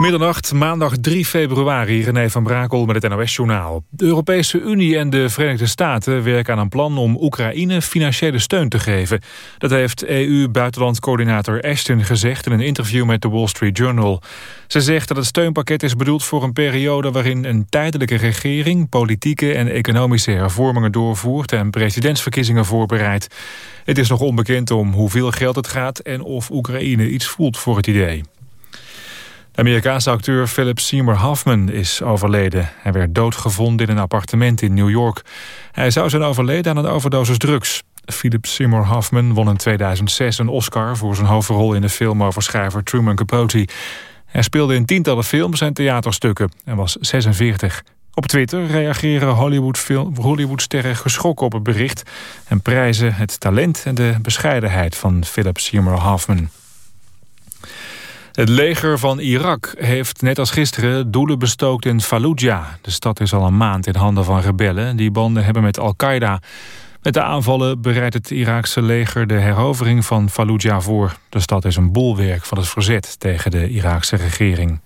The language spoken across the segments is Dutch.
Middernacht, maandag 3 februari, René van Brakel met het NOS-journaal. De Europese Unie en de Verenigde Staten werken aan een plan om Oekraïne financiële steun te geven. Dat heeft EU-buitenlandcoördinator Ashton gezegd in een interview met de Wall Street Journal. Ze zegt dat het steunpakket is bedoeld voor een periode waarin een tijdelijke regering politieke en economische hervormingen doorvoert en presidentsverkiezingen voorbereidt. Het is nog onbekend om hoeveel geld het gaat en of Oekraïne iets voelt voor het idee. De Amerikaanse acteur Philip Seymour Hoffman is overleden. Hij werd doodgevonden in een appartement in New York. Hij zou zijn overleden aan een overdosis drugs. Philip Seymour Hoffman won in 2006 een Oscar... voor zijn hoofdrol in de film over schrijver Truman Capote. Hij speelde in tientallen films en theaterstukken en was 46. Op Twitter reageren Hollywood-sterren Hollywood geschrokken op het bericht... en prijzen het talent en de bescheidenheid van Philip Seymour Hoffman. Het leger van Irak heeft net als gisteren doelen bestookt in Fallujah. De stad is al een maand in handen van rebellen die banden hebben met Al-Qaeda. Met de aanvallen bereidt het Iraakse leger de herovering van Fallujah voor. De stad is een bolwerk van het verzet tegen de Iraakse regering.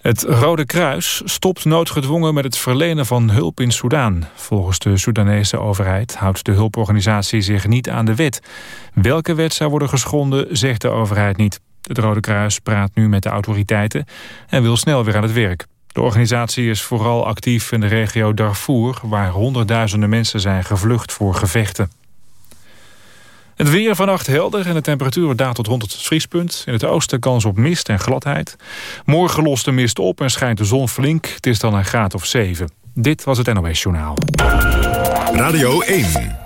Het Rode Kruis stopt noodgedwongen met het verlenen van hulp in Soedan. Volgens de Soedanese overheid houdt de hulporganisatie zich niet aan de wet. Welke wet zou worden geschonden, zegt de overheid niet. Het Rode Kruis praat nu met de autoriteiten en wil snel weer aan het werk. De organisatie is vooral actief in de regio Darfur... waar honderdduizenden mensen zijn gevlucht voor gevechten. Het weer vannacht helder en de temperatuur daalt tot rond het vriespunt. In het oosten kans op mist en gladheid. Morgen lost de mist op en schijnt de zon flink. Het is dan een graad of 7. Dit was het NOS Journaal. Radio 1.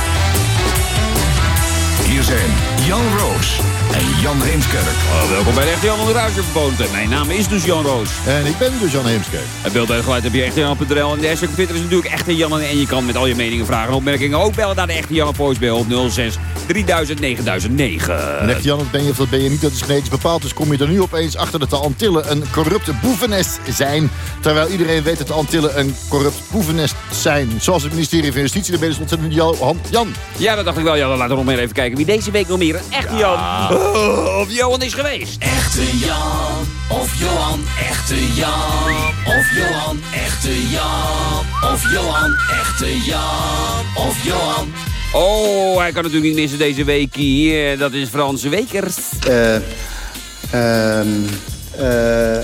Zijn Jan Roos en Jan Heemskerk. Oh, welkom bij de Echte Jan van de Radio Mijn naam is dus Jan Roos. En ik ben dus Jan Heemskerk. Het beeld en geluid heb je echtejan.nl. En de hashtag Twitter is natuurlijk Echte Jan. En je kan met al je meningen, vragen en opmerkingen ook bellen naar de Echte Jan voicemail op 06 3000 9009. En Echte Jan, dat ben je of dat ben je niet, dat is genetisch bepaald. Dus kom je er nu opeens achter dat de Antillen een corrupte boevennest zijn. Terwijl iedereen weet dat de Antillen een corrupt boevennest zijn. Zoals het ministerie van Justitie. Daar ben je dus ontzettend Jan. Jan. Ja, dat dacht ik wel. Ja, dan laten we nog maar even kijken wie deze week nog meer een Echte Jan oh, of Johan is geweest. Echte Jan of Johan, echte Jan of Johan, echte Jan of Johan, echte Jan of Johan. Oh, hij kan natuurlijk niet missen deze week hier. Dat is Frans Wekers. Eh, ehm, eh,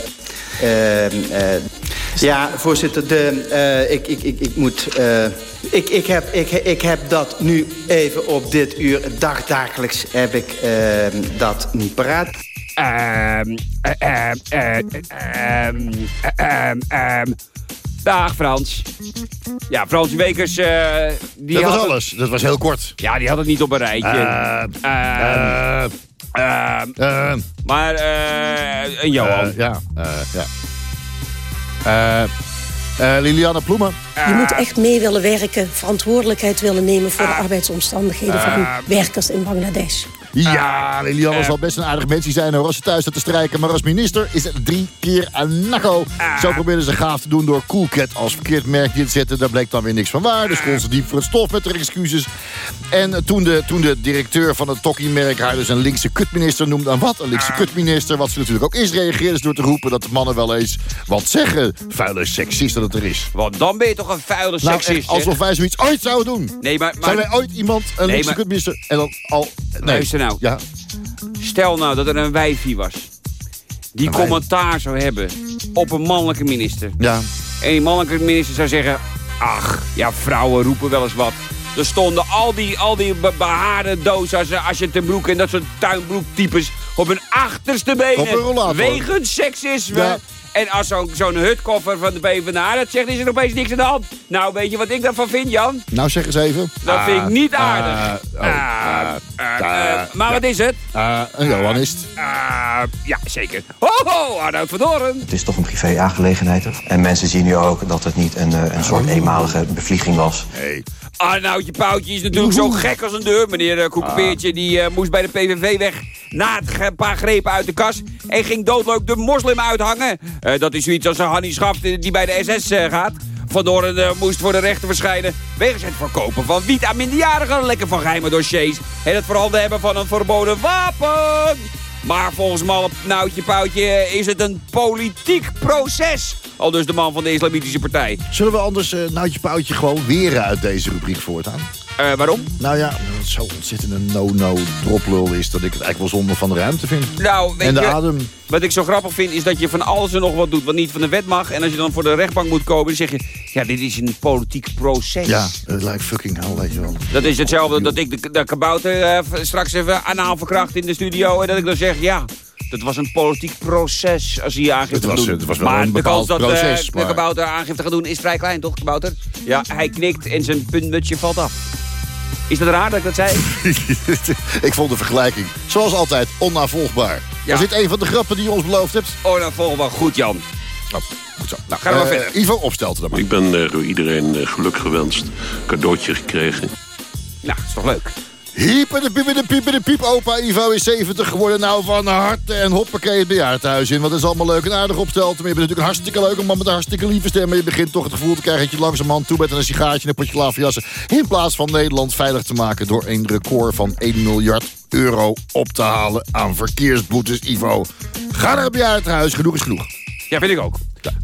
ehm, eh, ja, voorzitter, de, ik, ik, ik, ik moet... ik, ik, heb, ik, ik heb dat nu even op dit uur, dagdagelijks heb ik ehm, dat niet paraat. Ehm, ehm, ehm, ehm, ehm, Dag Frans. Ja, Frans Wekers... Uh, die dat had was het- alles. Dat was heel kort. Ja, die had het niet op een rijtje. Eh, Ehm, eh, ehm, eh, maar eh een Johan. eh, ja, eh, ja. Eh, eh, Liliana Ploemen. Je moet echt mee willen werken, verantwoordelijkheid willen nemen voor de arbeidsomstandigheden van werkers in Bangladesh. Ja, Liliana zal best een aardig mensje zijn hoor, als ze thuis staat te strijken. Maar als minister is het drie keer een nakko. Zo probeerden ze gaaf te doen door Coolcat als verkeerd merkje te zetten. Daar bleek dan weer niks van waar. Dus kon ze diep voor het stof met haar excuses. En toen de, toen de directeur van het tokkiemerk haar dus een linkse kutminister noemde. En wat? Een linkse kutminister. Wat ze natuurlijk ook is reageerde ze door te roepen dat de mannen wel eens wat zeggen. Vuile seksist dat het er is. Want dan ben je toch een vuile Nou, seksist, alsof wij zoiets ooit zouden doen. Nee, maar... Zijn maar wij ooit iemand, een Nee, kutminister, en dan al... Nee. Luister nou. Ja, Stel nou dat er een wijfie was. Die Een wijf. commentaar zou hebben op een mannelijke minister. ja. En die mannelijke minister zou zeggen... Ach, ja, vrouwen roepen wel eens wat. Er stonden al die, al die be- behaarde je ten broek en dat soort tuinbroektypes... op hun achterste benen. Op een rollator. Wegens seksisme. Ja. En als zo'n hutkoffer van de PvdA dat zegt, is er opeens niks aan de hand. Nou, weet je wat ik daarvan vind, Jan? Nou, zeg eens even. Dat vind ik niet aardig. ah, oh, Ah, ah, ah, ah, eh, maar wat is het? Ah, een Johanist. Ah, Uh, ja, zeker. Ho, ho, Arnoud van Doorn. Het is toch een privé-aangelegenheid. En mensen zien nu ook dat het niet een, eh, een soort eenmalige bevlieging was. Nee. Arnoudje Poutje is natuurlijk zo gek als een deur. Meneer uh, Koekenpeertje die, uh, moest bij de PVV weg na het paar grepen uit de kas. En ging doodleuk de moslim uithangen. Uh, dat is zoiets als een Hannie Schaft die bij de SS gaat. Van Doorn moest voor de rechter verschijnen... wegens het verkopen van wiet aan minderjarigen... lekker van geheime dossiers... en het voorhanden hebben van een verboden wapen. Maar volgens Mal Noutje Poutje is het een politiek proces. Al dus de man van de Islamitische Partij. Zullen we anders uh, Noutje Poutje gewoon weren uit deze rubriek voortaan? Uh, waarom? Nou ja, het zo ontzettend een no-no droplul is... dat ik het eigenlijk wel zonde van de ruimte vind. Nou, weet en de je, adem. Wat ik zo grappig vind is dat je van alles en nog wat doet... wat niet van de wet mag. En als je dan voor de rechtbank moet komen, dan zeg je... ja, dit is een politiek proces. Ja, het lijkt fucking hell, weet je wel. Dat is hetzelfde dat ik de, de kabouter uh, straks even anaal verkracht in de studio... en dat ik dan zeg, ja... Dat was een politiek proces als hij aangifte het was, doen. Het was wel maar een de kans dat proces, uh, maar... de kabouter aangifte gaat doen is vrij klein, toch, kabouter? Ja, hij knikt en zijn puntmutje valt af. Is dat raar dat ik dat zei? ik vond de vergelijking, zoals altijd, onnavolgbaar. Ja. Was dit een van de grappen die je ons beloofd hebt? Onnavolgbaar, goed Jan. Oh, goed zo. Nou, gaan we maar uh, verder. Ivo, opstelt dan maar. Ik ben uh, door iedereen uh, geluk gewenst. Cadeautje gekregen. Nou, is toch leuk? Hiepen de piepen de piepen de piep. Opa Ivo is 70 geworden. Nou van harte en hoppakee het bejaardenhuis in. Het is allemaal leuk en aardig opstelt. Maar je bent natuurlijk een hartstikke leuke man met een hartstikke lieve stem. Maar je begint toch het gevoel te krijgen dat je langzamerhand toe bent aan een sigaartje en een potje klaverjassen. In plaats van Nederland veilig te maken door een record van 1 miljard euro op te halen aan verkeersboetes. Ivo, ga naar het bejaardenhuis. Genoeg is genoeg. Ja, vind ik ook.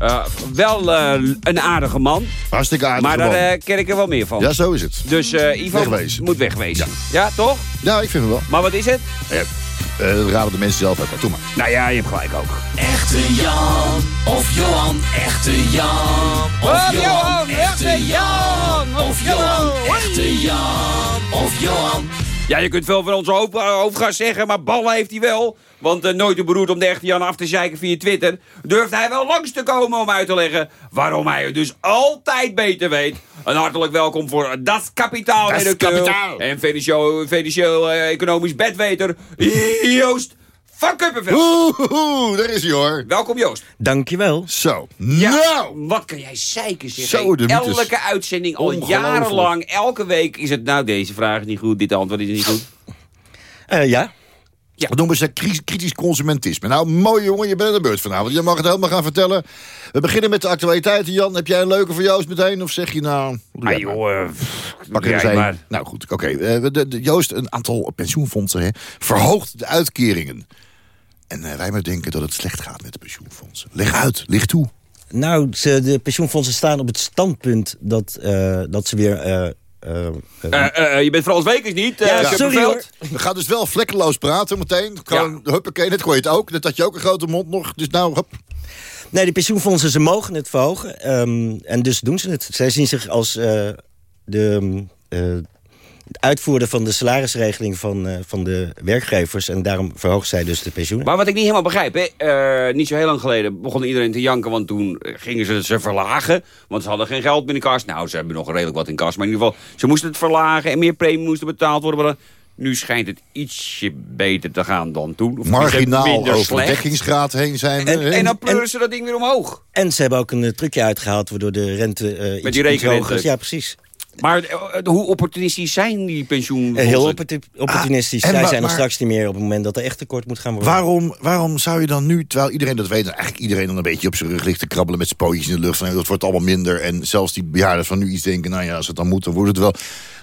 Uh, wel uh, een aardige man. Hartstikke aardig Maar man. daar uh, ken ik er wel meer van. Ja, zo is het. Dus Ivo Wegwezen. moet wegwezen. Ja. ja, toch? Ja, ik vind het wel. Maar wat is het? Ja, dat raden de mensen zelf wel. Doe maar. Nou ja, je hebt gelijk ook. Echte Jan of Johan, echte Jan. Of Oh, Johan, Johan, echte. Jan. Of Johan, echte Jan. Of Johan. Ja, je kunt veel van onze hoofd, uh, hoofdgast zeggen, maar ballen heeft hij wel. Want uh, nooit te beroerd om de echte Jan af te zeiken via Twitter... durft hij wel langs te komen om uit te leggen... waarom hij het dus altijd beter weet. Een hartelijk welkom voor Das Kapitaal Das Kapitaal. en financieel, financieel uh, economisch bedweter Joost van Kuppenveld. Oeh, oeh, daar is hij hoor. Welkom Joost. Dankjewel. Zo. Ja, Nou. wat kan jij zeiken zeg. Zo, de mythes. Elke uitzending, al jarenlang, elke week is het... nou, deze vraag is niet goed, dit antwoord is niet goed. Uh, ja. Wat noemen ze kritisch, consumentisme. Nou, mooi jongen, je bent aan de beurt vanavond. Je mag het helemaal gaan vertellen. We beginnen met de actualiteiten, Jan. Heb jij een leuke voor Joost meteen? Of zeg je nou... Ah joh, uh, Pak er eens maar. Nou goed, oké. Eh, Joost, een aantal pensioenfondsen hè, verhoogt de uitkeringen. En eh, wij maar denken dat het slecht gaat met de pensioenfondsen. Leg uit, lig toe. Nou, ze, de pensioenfondsen staan op het standpunt dat, eh, dat ze weer... eh, je bent Frans Wekers niet, eh, Ja, Kuppenveld? sorry, hoor. We gaan dus wel vlekkeloos praten meteen. Gewoon, huppakee, net kon je het ook. Net had je ook een grote mond nog. Dus nou, hup. Nee, de pensioenfondsen, ze mogen het verhogen. ehm, en dus doen ze het. Zij zien zich als eh, de eh, het uitvoerder van de salarisregeling van, eh, van de werkgevers. En daarom verhogen zij dus de pensioenen. Maar wat ik niet helemaal begrijp, hè, eh, niet zo heel lang geleden begon iedereen te janken, want toen eh, gingen ze ze verlagen. Want ze hadden geen geld meer in kas. Nou, ze hebben nog redelijk wat in kas, maar in ieder geval, ze moesten het verlagen en meer premie moesten betaald worden. Maar nu schijnt het ietsje beter te gaan dan toen. Of marginaal minder over slecht. dekkingsgraad heen zijn we. En, dan pleuren ze dat ding weer omhoog. En ze hebben ook een trucje uitgehaald waardoor de rente eh iets, die iets rekenrente. is. Ja, precies. Maar eh, hoe opportunistisch zijn die pensioenfondsen? Eh, heel opportunistisch. Ah, en Zij zijn er maar- straks niet meer op het moment dat er echt tekort moet gaan worden. Waarom, waarom zou je dan nu, terwijl iedereen dat weet... en eigenlijk iedereen dan een beetje op zijn rug ligt te krabbelen... met zijn pootjes in de lucht, van, dat wordt allemaal minder... en zelfs die bejaarden van nu iets denken... nou ja, als het dan moet, dan wordt het wel...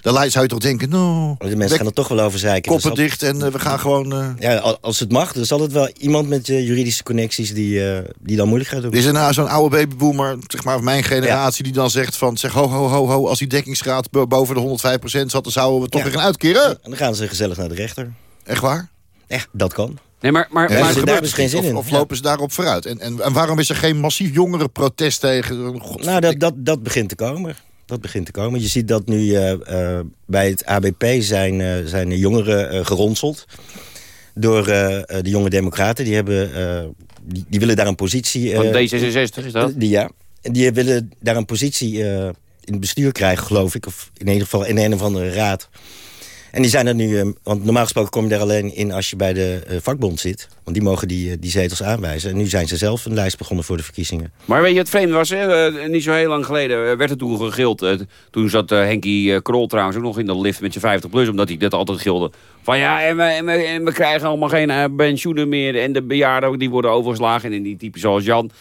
dan lijkt- zou je toch denken, nou... De mensen gaan er toch wel over zeiken. koppen Er zal- dicht en eh, we gaan gewoon... eh, Ja, al- als het mag, dan zal het wel iemand met eh, juridische connecties die, eh, die dan moeilijk gaat doen. Is er nou zo'n oude babyboomer, zeg maar mijn generatie... die dan zegt van, zeg ho, ho, ho, ho... als die dekkingsgraad bo- boven de 105% zat... dan zouden we toch Ja. weer gaan uitkeren? En dan gaan ze gezellig naar de rechter. Echt waar? Ja, dat kan. Nee, maar, maar, Ja, maar dat daar ze geen zin in. Of, lopen ze daarop vooruit? En, en, en waarom is er geen massief jongerenprotest tegen? God, Nou, dat, dat, dat begint te komen. Dat begint te komen. Je ziet dat nu eh, eh, bij het ABP zijn, eh, zijn de jongeren geronseld. Door de jonge democraten. Die, hebben, eh, die, die willen daar een positie... van eh, D66 is dat? Die, ja. En die willen daar een positie eh, in het bestuur krijgen, geloof ik. Of in ieder geval in een of andere raad. En die zijn er nu, eh, want normaal gesproken kom je er alleen in als je bij de eh, vakbond zit. Want die mogen die, eh, die zetels aanwijzen. En nu zijn ze zelf een lijst begonnen voor de verkiezingen. Maar weet je, het vreemde was, hè, niet zo heel lang geleden werd er toen gegild. toen zat Henkie Krol trouwens ook nog in de lift met zijn 50 plus, omdat hij dat altijd gilde. Van ja, en we, en we, en we krijgen allemaal geen pensioenen meer. En de bejaarden die worden overgeslagen. En die typen zoals Jan.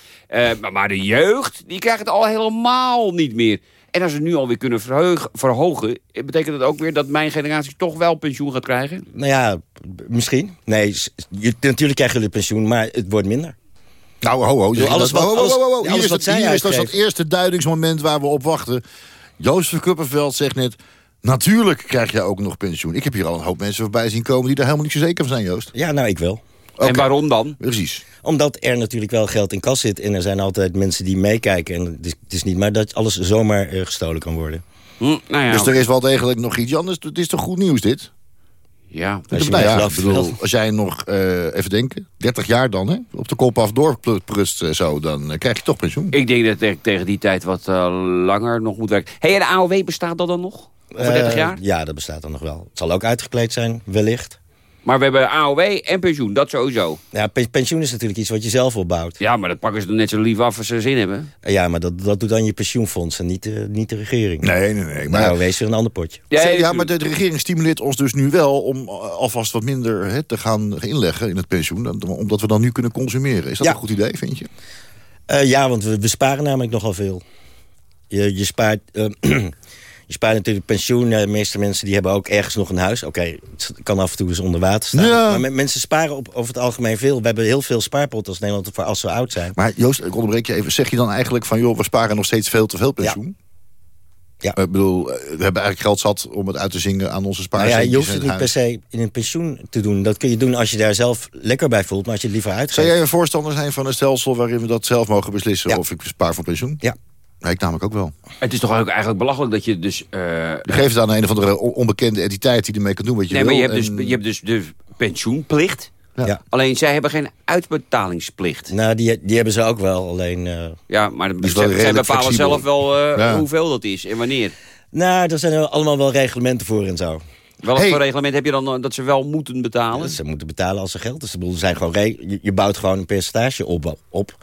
Maar de jeugd, die krijgt het al helemaal niet meer. En als we nu alweer kunnen verhogen... eh, betekent dat ook weer dat mijn generatie toch wel pensioen gaat krijgen? Nou ja, misschien. Nee, je, natuurlijk krijgen jullie pensioen, maar het wordt minder. Nou, ho, ho. Doe alles Dat- wat- ho, ho, ho, ho, ho. alles Hier is het, zij hier is dat eerste duidingsmoment waar we op wachten. Joost van Kuppenveld zegt net... Natuurlijk krijg je ook nog pensioen. Ik heb hier al een hoop mensen voorbij zien komen... die daar helemaal niet zo zeker van zijn, Joost. Ja, nou, ik wel. En waarom dan? Precies. Omdat er natuurlijk wel geld in kas zit. En er zijn altijd mensen die meekijken. En het is, het is niet maar dat alles zomaar eh, gestolen kan worden. Hm, nou ja, Dus er is wel degelijk nog iets anders. Het is toch goed nieuws, dit? ja. Als je nou mij ja, bedoel, als jij nog, eh, even denken, 30 jaar dan, hè, op de kop af doorprust eh, zo, dan krijg je toch pensioen. Ik denk dat ik tegen die tijd wat langer nog moet werken. hey, en de AOW bestaat dat dan nog? Over 30 Eh, jaar? Ja, dat bestaat dan nog wel. Het zal ook uitgekleed zijn, wellicht. Maar we hebben AOW en pensioen, dat sowieso. Ja, pe- pensioen is natuurlijk iets wat je zelf opbouwt. Ja, maar dat pakken ze dan net zo lief af als ze zin hebben. Ja, maar dat, dat doet dan je pensioenfonds en niet, de niet de regering. Nee, nee, nee. Maar, Nou, wees weer een ander potje. ja, Ja, maar de, de regering stimuleert ons dus nu wel om eh, alvast wat minder hè, te gaan inleggen in het pensioen. Omdat we dan nu kunnen consumeren. Is dat Ja. een goed idee, vind je? Eh, ja, want we, we sparen namelijk nogal veel. Je, je, spaart, eh, je spaart natuurlijk pensioen. Eh, De meeste mensen die hebben ook ergens nog een huis. Oké, het kan af en toe eens onder water staan. Ja. Maar me- mensen sparen op, over het algemeen veel. We hebben heel veel spaarpotten als Nederland voor als we oud zijn. Maar Joost, ik onderbreek je even. Zeg je dan eigenlijk van, joh, we sparen nog steeds veel te veel pensioen? Ja. Ik bedoel, eh, we hebben eigenlijk geld zat om het uit te zingen aan onze Nou ja, spaarcentjes. je hoeft het niet per se in een pensioen te doen. Dat kun je doen als je daar zelf lekker bij voelt. Maar als je het liever uitgeeft. Zou jij een voorstander zijn van een stelsel waarin we dat zelf mogen beslissen Ja. of ik spaar voor pensioen? Ja. Nee, ik namelijk ook wel. Het is toch ook eigenlijk belachelijk dat je dus... eh, Je geeft het aan een of andere on- onbekende entiteit die ermee kan doen wat je nee, wil. maar je hebt, en- dus, je hebt dus de pensioenplicht. Ja. Ja. Alleen zij hebben geen uitbetalingsplicht. Nou, die, die hebben ze ook wel. Alleen, eh, Ja, maar is ze, wel zij bepalen flexibel. zelf wel eh, Ja. hoeveel dat is en wanneer. nou, er zijn er allemaal wel reglementen voor en zo. Welk Hey. voor reglement heb je dan dat ze wel moeten betalen? Ze moeten betalen als er geld is. Bedoel, zijn gewoon je, je bouwt gewoon een percentage op, op.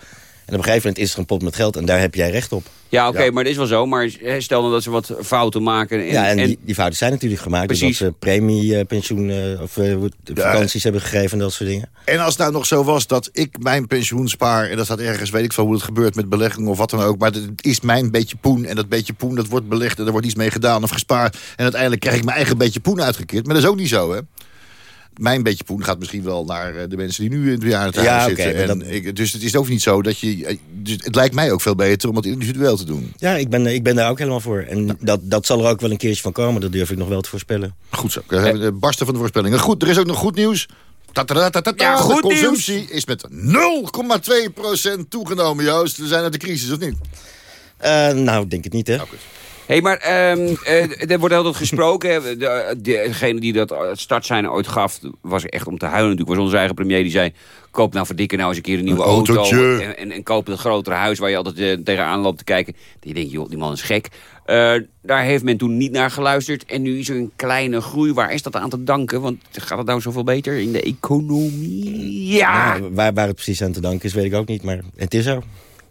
En op een gegeven moment is er een pot met geld en daar heb jij recht op. Ja, oké, Ja. maar dat is wel zo. Maar stel dan dat ze wat fouten maken. En, ja, en, en- die, die fouten zijn natuurlijk gemaakt. Precies. Doordat ze premie, eh, pensioen eh, of eh, vakanties hebben gegeven en dat soort dingen. En als het nou nog zo was dat ik mijn pensioen spaar... en dat staat ergens, weet ik veel hoe het gebeurt met belegging of wat dan ook... maar het is mijn beetje poen en dat beetje poen dat wordt belegd... en er wordt iets mee gedaan of gespaard... en uiteindelijk krijg ik mijn eigen beetje poen uitgekeerd. Maar dat is ook niet zo, hè? Mijn beetje poen gaat misschien wel naar eh, de mensen die nu in het bejaardentehuis Ja, oké, zitten. en dat- ik, dus het is ook niet zo dat je... eh, Dus het lijkt mij ook veel beter om het individueel te doen. Ja, ik ben, ik ben daar ook helemaal voor. En dat, dat zal er ook wel een keertje van komen. Dat durf ik nog wel te voorspellen. Goed zo. We hebben de barsten van de voorspellingen. Goed, er is ook nog goed nieuws. Ja, goed de consumptie is met 0,2% toegenomen, Joost. We zijn uit de crisis, of niet? Eh, nou, ik denk het niet, hè? Hey, maar ehm, eh, er wordt altijd gesproken. De, degene die dat start zijn ooit gaf, was echt om te huilen natuurlijk. was onze eigen premier die zei... koop nou voor dikke nou eens een keer een nieuwe Een auto. En, en, en koop het grotere huis waar je altijd eh, tegenaan loopt te kijken. Je denkt, joh, die man is gek. Eh, daar heeft men toen niet naar geluisterd. En nu is er een kleine groei. Waar is dat aan te danken? Want gaat het nou zoveel beter in de economie? Ja! Nou, waar, waar het precies aan te danken is, weet ik ook niet. Maar het is zo.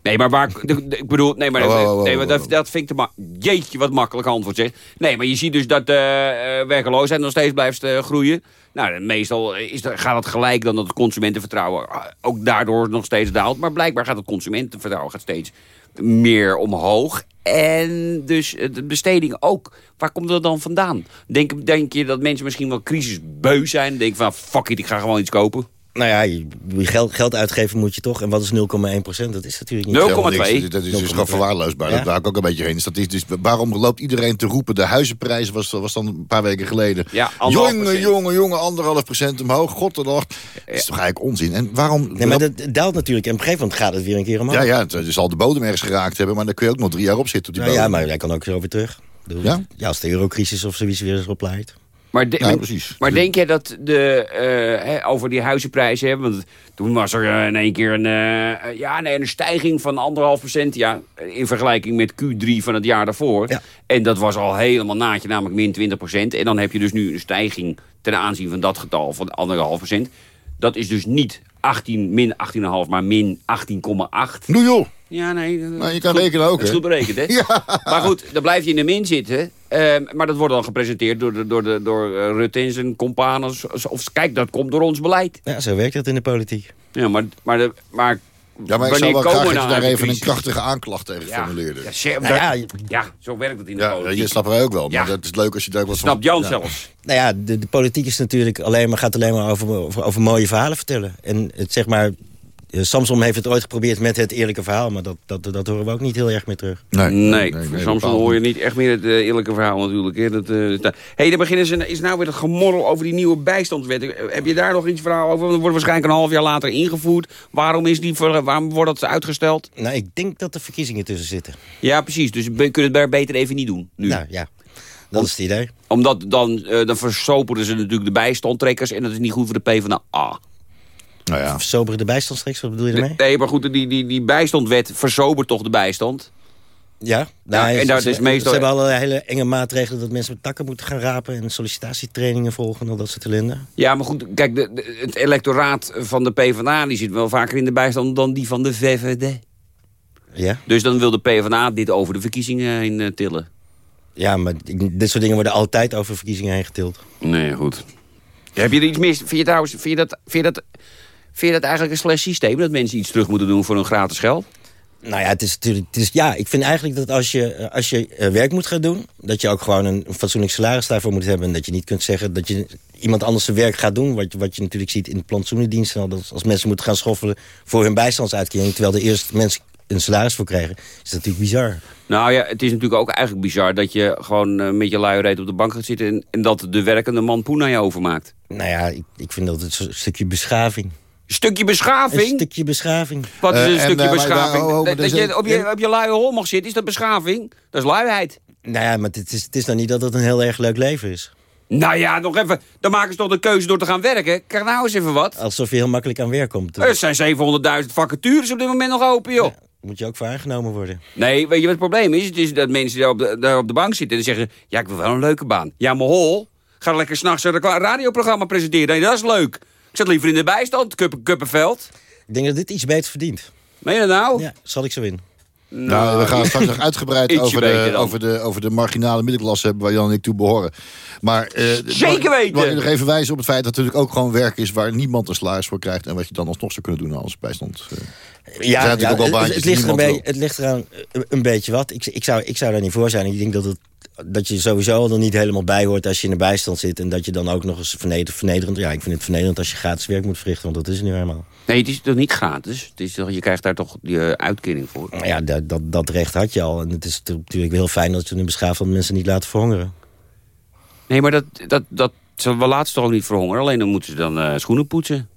Nee, maar waar... de- de- ik bedoel... Nee, maar, Oh, oh, oh, nee, maar dat, dat vind ik te Jeetje, wat makkelijk antwoord zeg. Nee, maar je ziet dus dat de eh, werkeloosheid nog steeds blijft eh, groeien. Nou, meestal is dat, gaat het gelijk dan dat het consumentenvertrouwen ook daardoor nog steeds daalt. Maar blijkbaar gaat het consumentenvertrouwen gaat steeds meer omhoog. En dus eh, de besteding ook. Waar komt dat dan vandaan? Denk, denk je dat mensen misschien wel crisisbeu zijn? Denk van, fuck it, ik ga gewoon iets kopen. Nou ja, je, geld, geld uitgeven moet je toch. En wat is 0,1 procent? Dat is natuurlijk niet... Nul. 0,2. Helemaal niks. Dat is dus 0,2. gewoon verwaarloosbaar. Ja. Dat daar ik ook een beetje heen. Dat is dus, waarom loopt iedereen te roepen? De huizenprijs was, was dan een paar weken geleden. Ja, anderhalf jongen, procent. jongen, jongen, anderhalf procent omhoog. God, dat is toch eigenlijk onzin. En waarom... Nee, maar dat het daalt natuurlijk. En op een gegeven moment gaat het weer een keer omhoog. ja, ja, het, zal de bodem ergens geraakt hebben. Maar dan kun je ook nog drie jaar op zitten op die Nou ja, maar hij kan ook zo weer terug. Bedoel, Ja? ja? als de eurocrisis of zoiets weer eens oplaait. Maar, de- Ja, precies. maar denk jij dat de, eh, hè, over die huizenprijzen hebben? Want toen was er eh, in één keer een, eh, ja, nee, een stijging van anderhalf procent. Ja, in vergelijking met Q3 van het jaar daarvoor. Ja. En dat was al helemaal naadje, namelijk min 20 procent. En dan heb je dus nu een stijging ten aanzien van dat getal van anderhalf procent. Dat is dus niet 18, min 18,5, maar min 18,8. Doe joh. Ja, nee. Nou, je kan rekenen ook, Dat is hè? goed berekend, hè? Ja. Maar goed, dan blijf je in de min zitten. Ehm, maar dat wordt dan gepresenteerd door, de, door, de, door eh, Rutte en zijn companen. Of kijk, dat komt door ons beleid. Ja, zo werkt dat in de politiek. Ja, maar, maar, de, maar Ja, maar ik wanneer zou wel graag dat je nou daar even een krachtige aanklacht tegen Ja, formuleerde. ja, ze- Nou ja, zo werkt het in de Ja, politiek. je snapt wij ook wel. Maar Ja. dat is leuk als je daar ook wat van... Snapt Jan Ja. zelfs. Nou ja, de, de politiek is natuurlijk alleen maar, gaat alleen maar over, over, over mooie verhalen vertellen. En het, zeg maar, eh, Samson heeft het ooit geprobeerd met het eerlijke verhaal... maar dat, dat, dat horen we ook niet heel erg meer terug. Nee, Nee, voor bepaald hoor je niet. echt meer het eh, eerlijke verhaal natuurlijk. Hè. Dat, eh, dat- hey, dan beginnen ze, is nou weer het gemorrel over die nieuwe bijstandswet. Heb je daar nog iets verhaal over? Dat wordt waarschijnlijk een half jaar later ingevoerd. Waarom, is die, waarom wordt dat uitgesteld? Nou, ik denk dat er verkiezingen tussen zitten. Ja, precies. Dus we kunnen het daar beter even niet doen nu. Nou ja, dat is het idee. Omdat dan, eh, dan versoperen ze natuurlijk de bijstandtrekkers... en dat is niet goed voor de PvdA. Nou ja. Sobere de bijstandstreks, wat bedoel je ermee? Nee, maar goed, die, die, die bijstandwet versobert toch de bijstand? Ja, Ja, en dat ze, is meestal- Ze hebben allerlei hele enge maatregelen dat mensen met takken moeten gaan rapen... en sollicitatietrainingen volgen en al dat soort ellende. Ja, maar goed, kijk, de, de- het electoraat van de PvdA... die zit wel vaker in de bijstand dan die van de VVD. Ja, Dus dan wil de PvdA dit over de verkiezingen heen eh, tillen. ja maar ik- dit soort dingen worden altijd over verkiezingen heen getild. Nee, goed. Heb je er iets mis? Vind je, trouwens, vind, je dat, vind, je dat, vind je dat eigenlijk een slecht systeem? Dat mensen iets terug moeten doen voor hun gratis geld? Nou ja, het is natuurlijk. Het is, ja, ik vind eigenlijk dat als je, als je eh, werk moet gaan doen, dat je ook gewoon een, fatsoenlijk salaris daarvoor moet hebben. En dat je niet kunt zeggen dat je iemand anders zijn werk gaat doen. Wat, je- wat je natuurlijk ziet in de plantsoenendiensten. al, Dat als mensen moeten gaan schoffelen voor hun bijstandsuitkering. Terwijl de eerste mensen een salaris voor krijgen. Is dat natuurlijk bizar. Nou ja, het is natuurlijk ook eigenlijk bizar... dat je gewoon eh, met je luie reet op de bank gaat zitten... En, en dat de werkende man poen naar je overmaakt. Nou ja, ik, ik vind dat het een stukje beschaving. Een stukje Een beschaving? stukje beschaving. Wat is Eh, een en, stukje eh, maar beschaving? oh, oh, maar dat dat er je op je, op je luie hol mag zitten, is dat beschaving? Dat is luiheid. Nou ja, maar het is, het is nou niet dat het een heel erg leuk leven is. Nou ja, nog even. Dan maken ze toch de keuze door te gaan werken. Krijg nou eens even wat. Alsof je heel makkelijk aan werk komt. Er zijn 700.000 vacatures op dit moment nog open, joh. Moet je ook voor aangenomen worden. Nee, weet je wat het probleem is? Het is dat mensen daar op de, daar op de bank zitten en zeggen... ja, ik wil wel een leuke baan. Ja, maar hol, ga lekker s'nachts een radioprogramma presenteren. Nee, dat is leuk. Ik zat liever in de bijstand, Kuppen, Kuppenveld. Ik denk dat dit iets beter verdient. Meen je dat nou? Ja, zal ik zo in. Nou, we gaan straks nog uitgebreid over de, over, de, over de marginale middenklasse hebben waar Jan en ik toe behoren. Maar, eh, Zeker mag- weten. Mag ik nog even wijzen op het feit dat het natuurlijk ook gewoon werk is waar niemand een salaris voor krijgt. En wat je dan alsnog zou kunnen doen als bijstand. eh. Ja, wel het, ligt er een het ligt eraan een, een beetje wat. Ik, ik, zou, ik zou daar niet voor zijn. Ik denk dat, het, dat je sowieso al er niet helemaal bij hoort als je in de bijstand zit. En dat je dan ook nog eens verneder, vernederend... Ja, ik vind het vernederend als je gratis werk moet verrichten. Want dat is het nu helemaal. Nee, het is toch niet gratis? Het is toch, je krijgt daar toch die eh, uitkering voor? Ja, dat, dat, dat recht had je al. En het is natuurlijk heel fijn dat je nu beschaafd dat mensen niet laten verhongeren. Nee, maar dat, dat, dat, ze we laten ze toch ook niet verhongeren? Alleen dan moeten ze dan eh, schoenen poetsen.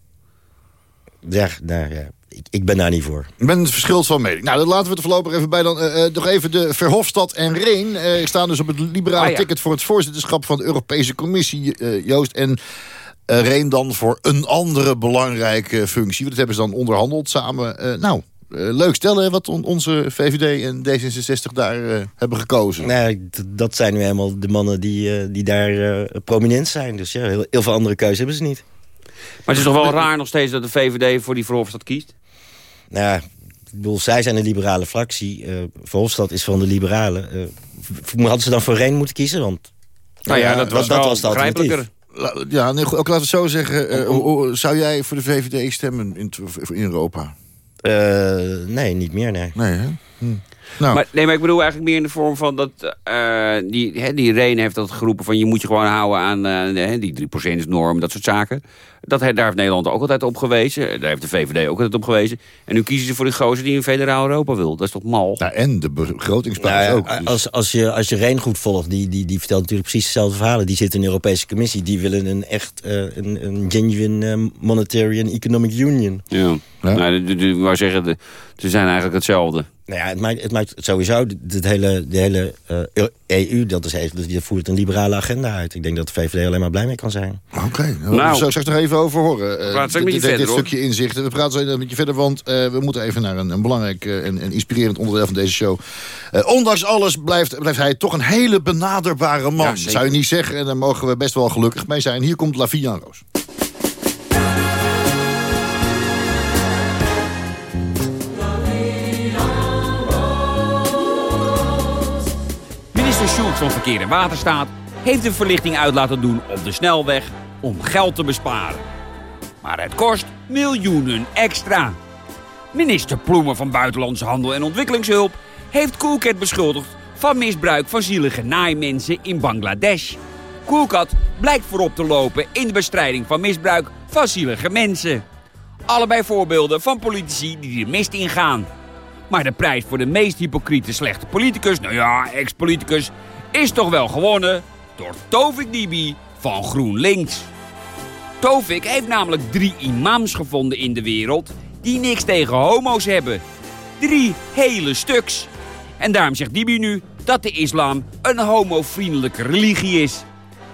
Ja, nou, ja ik, ben daar niet voor. Ik ben verschild van mening. Nou, dan laten we het er voorlopig even bij. Dan eh, eh, nog even de Verhofstadt en Reen eh, staan dus op het liberale Ah, ja. ticket voor het voorzitterschap van de Europese Commissie, eh, Joost. En eh, Reen dan voor een andere belangrijke functie. Dat hebben ze dan onderhandeld samen. Eh, nou, leuk stellen wat on- onze VVD en D66 daar eh, hebben gekozen. Nou, d- dat zijn nu helemaal de mannen die, eh, die daar eh, prominent zijn. Dus ja, heel, heel veel andere keuze hebben ze niet. Maar het is toch wel raar nog steeds dat de VVD voor die Verhofstadt kiest? Nou ja, ik bedoel, zij zijn een liberale fractie. eh Verhofstadt is van de liberalen. Eh, v- hadden ze dan voor Reen moeten kiezen? Want Nou ja, Ja, dat was dat wel was het alternatief. ja, nee, ook laten we het zo zeggen. eh, zou jij voor de VVD stemmen in, in Europa? eh, nee, niet meer, nee. Nee, hè? Hm. Nou, Maar, nee, maar ik bedoel eigenlijk meer in de vorm van dat... eh, die, hè, die Reen heeft dat geroepen van je moet je gewoon houden aan eh, die 3% norm, dat soort zaken. Dat, he- daar heeft Nederland ook altijd op gewezen. Daar heeft de VVD ook altijd op gewezen. En nu kiezen ze voor die gozer die een federaal Europa wil. Dat is toch mal? nou, en de begrotingsplaats Nou ja, ook. dus- als, als, je, als je Reen goed volgt, die, die, die vertelt natuurlijk precies dezelfde verhalen. Die zit in de Europese Commissie. Die willen een echt eh, een, een genuine eh, monetary and economic union. Ja. Ja. Nou, de- de- de- ik wou zeggen, de- ze zijn eigenlijk hetzelfde. Nou ja, het maakt, het maakt sowieso de, de hele, de hele eh, EU, dat, is, die voert een liberale agenda uit. Ik denk dat de VVD alleen maar blij mee kan zijn. Oké, nou, daar zou ik straks nog even over horen. Met je dit- dit, verder, hoor. stukje inzichten. We praten zo met je verder, want eh, we moeten even naar een, een belangrijk eh, en, en inspirerend onderdeel van deze show. Eh, ondanks alles blijft, blijft hij toch een hele benaderbare man. Ja, zou je niet zeggen, en daar mogen we best wel gelukkig mee zijn. Hier komt Lavia Roos. Schultz van Verkeer en Waterstaat heeft de verlichting uit laten doen op de snelweg om geld te besparen. Maar het kost miljoenen extra. Minister Ploemen van Buitenlandse Handel en Ontwikkelingshulp heeft Coolcat beschuldigd van misbruik van zielige naaimensen in Bangladesh. Coolcat blijkt voorop te lopen in de bestrijding van misbruik van zielige mensen. Allebei voorbeelden van politici die de mist ingaan. Maar de prijs voor de meest hypocriete slechte politicus, nou ja, ex-politicus, is toch wel gewonnen door Tovik Dibi van GroenLinks. Tovik heeft namelijk drie imams gevonden in de wereld die niks tegen homo's hebben. Drie hele stuks. En daarom zegt Dibi nu dat de islam een homovriendelijke religie is.